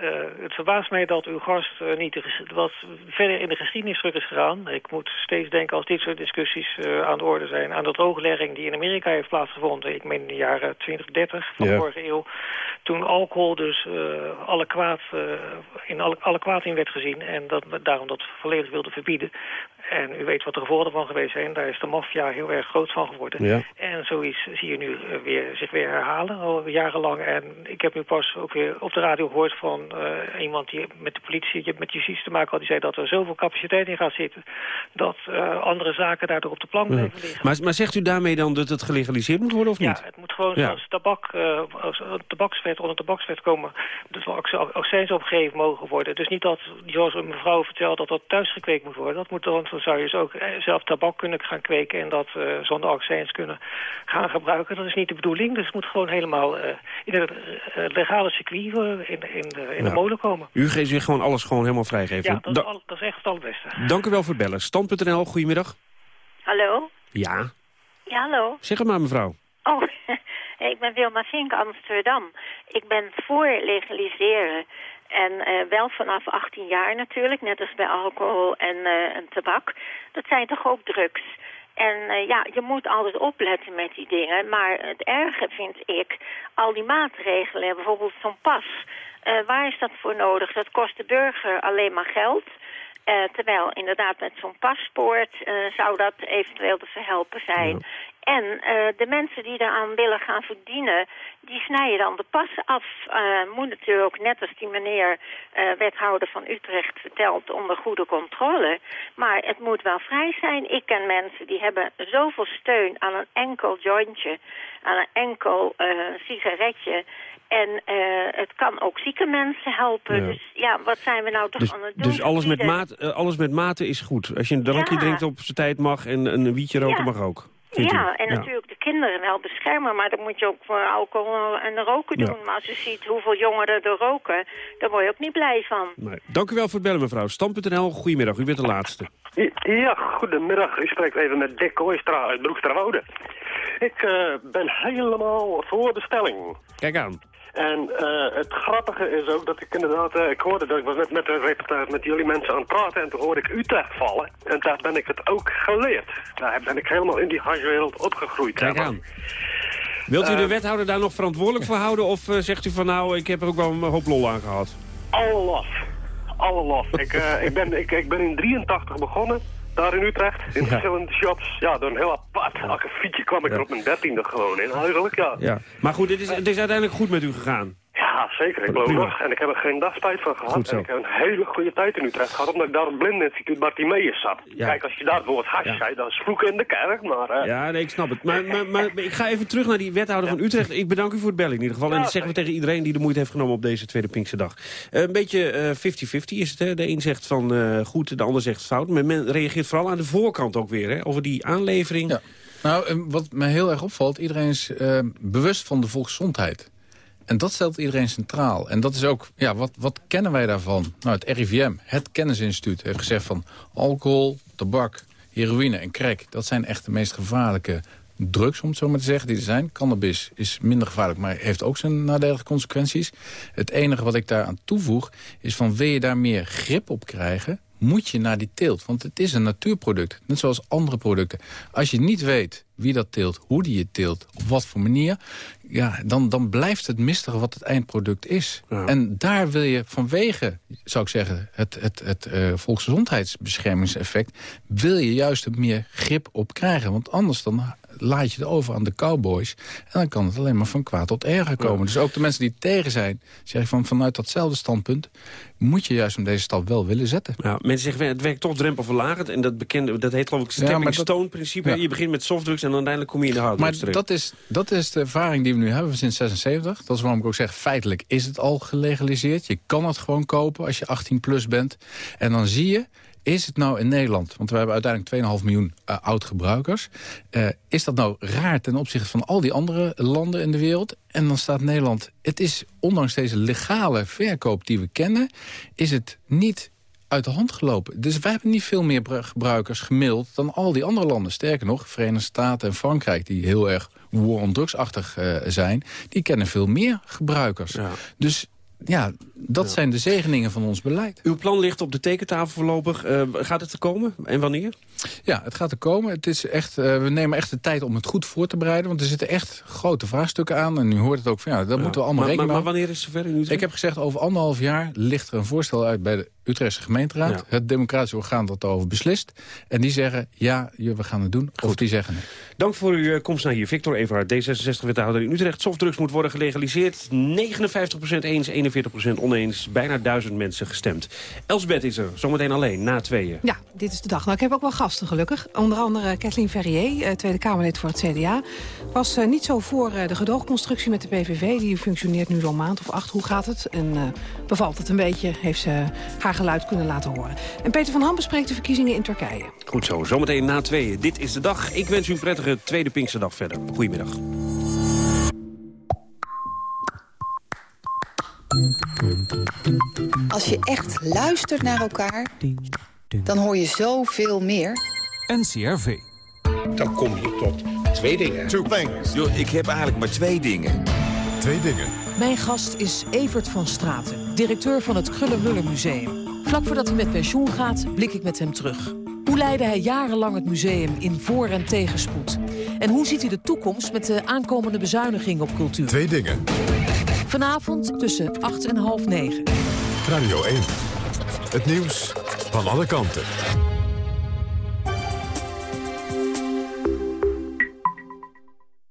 Eh, het verbaast mij dat uw gast eh, niet de wat verder in de geschiedenis terug is gegaan. Ik moet steeds denken als dit soort discussies eh, aan de orde zijn... aan de drooglegging die in Amerika heeft plaatsgevonden. Ik meen in de jaren 20, 30 van Ja. vorige eeuw. Toen alcohol dus alle, kwaad, in alle, alle kwaad in werd gezien. En dat, daarom dat volledig wilde verbieden. En u weet wat de gevolgen van geweest zijn. Daar is de maffia heel erg groot van geworden. Ja. En zoiets zie je nu eh, weer, zich weer herhalen, al jarenlang. En ik heb nu pas ook weer op de radio gehoord van eh, iemand die met de politie, met justitie te maken had. Die zei dat er zoveel capaciteit in gaat zitten dat eh, andere zaken daardoor op de plank blijven liggen. Maar, maar zegt u daarmee dan dat het gelegaliseerd moet worden of niet? Ja, het moet gewoon Ja. zoals tabak, eh, als een tabaksvet onder tabaksvet komen. Dus er ook accijns opgegeven mogen worden. Dus niet dat, zoals een mevrouw vertelt, dat dat thuis gekweekt moet worden. Dat moet dan, dan zou je dus ook eh, zelf tabak kunnen gaan kweken en dat eh, zonder accijns kunnen gaan gebruiken. Dat is niet de bedoeling. Dus het moet gewoon helemaal eh, in het eh, legale circuit in, in, de, in de molen komen. U geeft zich gewoon alles gewoon helemaal vrijgeven. Ja, dat is, Da- al- dat is echt het allerbeste. Dank u wel voor het bellen. Stand.nl, goedemiddag. Hallo? Ja, Ja, hallo. zeg het maar mevrouw. Oh, ik ben Wilma Vink, Amsterdam. Ik ben voor legaliseren. En eh, wel vanaf 18 jaar natuurlijk, net als bij alcohol en, eh, en tabak. Dat zijn toch ook drugs. En eh, ja, je moet altijd opletten met die dingen. Maar het erge vind ik, al die maatregelen, bijvoorbeeld zo'n pas. Waar is dat voor nodig? Dat kost de burger alleen maar geld. Uh, terwijl inderdaad met zo'n paspoort uh, zou dat eventueel te verhelpen zijn. En uh, de mensen die daaraan willen gaan verdienen, die snijden dan de pas af. moet natuurlijk ook net als die meneer wethouder van Utrecht vertelt onder goede controle. Maar het moet wel vrij zijn. Ik ken mensen die hebben zoveel steun aan een enkel jointje, aan een enkel sigaretje. En uh, het kan ook zieke mensen helpen. Ja. Dus ja, wat zijn we nou toch dus, aan het doen? Dus alles met, maat, uh, alles met mate is goed. Als je een drankje Ja. drinkt op zijn tijd mag en een wietje roken Ja. mag ook. Ja, u? en natuurlijk de kinderen wel beschermen, maar dan moet je ook voor alcohol en roken Ja. doen. Maar als je ziet hoeveel jongeren er roken, daar word je ook niet blij van. Nee. Dank u wel voor het bellen, mevrouw. Stam.nl, goedemiddag. U bent de laatste. Ja, goedemiddag. U spreekt even met Dick Kooistra uit Broeksterwoude. Ik eh, ben helemaal voor de stelling. Kijk aan. En eh, het grappige is ook dat ik inderdaad, eh, ik hoorde dat ik was net met een reportage met jullie mensen aan het praten en toen hoorde ik Utrecht vallen. En daar ben ik het ook geleerd. Daar ben ik helemaal in die hashwereld opgegroeid. Kijk aan. Wilt u de Eh, wethouder daar nog verantwoordelijk voor houden? Of zegt u van nou, ik heb er ook wel een hoop lol aan gehad? Alle lof. Alle lof. ik, ik, ben, ik, ik ben in 83 begonnen, daar in Utrecht, in Ja. verschillende shops. Ja, door een heel apart akkefietje kwam ik er op mijn dertiende gewoon in eigenlijk, ja. Ja. Maar goed, het is, het is uiteindelijk goed met u gegaan. Ja, zeker. Ik loop nog. En ik heb er geen dag spijt van gehad. Goed zo. En ik heb een hele goede tijd in Utrecht gehad, omdat ik daar op blindeninstituut Bartimeus zat. Ja. Kijk, als je daar het woord hash Ja. zei, dat is vloeken in de kerk, maar... eh, Ja, nee, ik snap het. Maar, maar, maar ik ga even terug naar die wethouder van Utrecht. Ik bedank u voor het bellen in ieder geval. En dat zeggen we tegen iedereen die de moeite heeft genomen op deze tweede Pinkse dag. Eh, een beetje eh, 50-50 is het. Hè? De een zegt van eh, goed, de ander zegt fout. Maar men reageert vooral aan de voorkant ook weer. Hè? Over die aanlevering. Ja. Nou, eh, wat mij heel erg opvalt, iedereen is eh, bewust van de volksgezondheid. En dat stelt iedereen centraal. En dat is ook, ja, wat, wat kennen wij daarvan? Nou, het RIVM, het Kennisinstituut, heeft gezegd van alcohol, tabak, heroïne en crack... dat zijn echt de meest gevaarlijke drugs, om het zo maar te zeggen, die er zijn. Cannabis is minder gevaarlijk, maar heeft ook zijn nadelige consequenties. Het enige wat ik daaraan toevoeg, is van wil je daar meer grip op krijgen moet je naar die teelt. Want het is een natuurproduct, net zoals andere producten. Als je niet weet wie dat teelt, hoe die het teelt, op wat voor manier... Ja, dan, dan blijft het mistig wat het eindproduct is. En daar wil je vanwege, zou ik zeggen, het, het, het eh, volksgezondheidsbeschermingseffect... wil je juist er meer grip op krijgen. Want anders dan laat je het over aan de cowboys. En dan kan het alleen maar van kwaad tot erger komen. Dus ook de mensen die tegen zijn, zeggen van vanuit datzelfde standpunt... moet je juist om deze stap wel willen zetten. Ja, mensen zeggen, het werkt toch drempelverlagend. En dat, bekende, dat heet geloof ik Ja, maar stepping dat- stone principe. Ja. Je begint met softdrugs en dan uiteindelijk kom je in de Maar harddrugs terecht. dat is, dat is de ervaring die we nu hebben sinds 76. Dat is waarom ik ook zeg, feitelijk is het al gelegaliseerd. Je kan het gewoon kopen als je 18 plus bent. En dan zie je, is het nou in Nederland... want we hebben uiteindelijk 2,5 miljoen uh, oud-gebruikers... Uh, is dat nou raar ten opzichte van al die andere landen in de wereld? En dan staat Nederland... het is, ondanks deze legale verkoop die we kennen... is het niet uit de hand gelopen. Dus wij hebben niet veel meer gebruikers gemiddeld dan al die andere landen. Sterker nog, Verenigde Staten en Frankrijk... die heel erg war on drugsachtig uh, zijn... die kennen veel meer gebruikers. Ja. Dus ja, dat ja. zijn de zegeningen van ons beleid. Uw plan ligt op de tekentafel voorlopig. Uh, gaat het er komen en wanneer? Ja, het gaat er komen. Het is echt, uh, we nemen echt de tijd om het goed voor te bereiden. Want er zitten echt grote vraagstukken aan. En u hoort het ook van, ja, ja. moeten we allemaal maar, rekening maar, maar wanneer is het zover? Ik heb gezegd, over anderhalf jaar ligt er een voorstel uit bij de Utrechtse gemeenteraad. Ja. Het democratische orgaan dat daarover beslist. En die zeggen, ja, we gaan het doen. Goed. Of die zeggen nee. Dank voor uw uh, komst naar hier. Victor Everhard, D66-wethouder in Utrecht. Softdrugs moet worden gelegaliseerd. 59% eens, 41% oneens. Bijna duizend mensen gestemd. Elsbeth is er, zometeen alleen, na tweeën. Ja, dit is de dag. Nou, ik heb ook wel gasten, gelukkig. Onder andere Kathleen Ferrier, Tweede Kamerlid voor het CDA. Was uh, niet zo voor uh, de gedoogconstructie met de PVV. Die functioneert nu zo'n maand of acht. Hoe gaat het? En uh, bevalt het een beetje? Heeft ze haar geluid kunnen laten horen. En Peter van Ham bespreekt de verkiezingen in Turkije. Goed zo, zometeen na tweeën. Dit is de dag. Ik wens u een prettige tweede Pinkse dag verder. Goedemiddag. Als je echt luistert naar elkaar, dan hoor je zoveel meer. NCRV. Dan kom je tot twee dingen. Two things. Yo, ik heb eigenlijk maar twee dingen. Twee dingen. Mijn gast is Evert van Straten, directeur van het Krullenmuller Museum. Vlak voordat hij met pensioen gaat, blik ik met hem terug. Hoe leidde hij jarenlang het museum in voor- en tegenspoed? En hoe ziet hij de toekomst met de aankomende bezuinigingen op cultuur? Twee dingen. Vanavond tussen 8 en half 9. Radio 1. Het nieuws van alle kanten.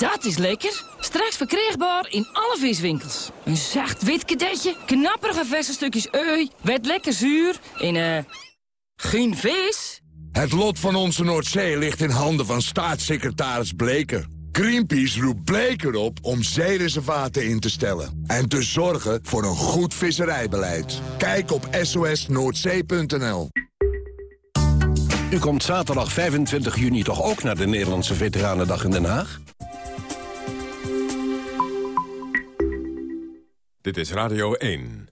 Dat is lekker. Straks verkrijgbaar in alle viswinkels. Een zacht wit kadetje, knapperige verse stukjes ui, werd lekker zuur en eh... geen vis? Het lot van onze Noordzee ligt in handen van staatssecretaris Bleker. Greenpeace roept Bleker op om zeereservaten in te stellen... en te zorgen voor een goed visserijbeleid. Kijk op sosnoordzee.nl. U komt zaterdag 25 juni toch ook naar de Nederlandse Veteranendag in Den Haag? Dit is Radio 1.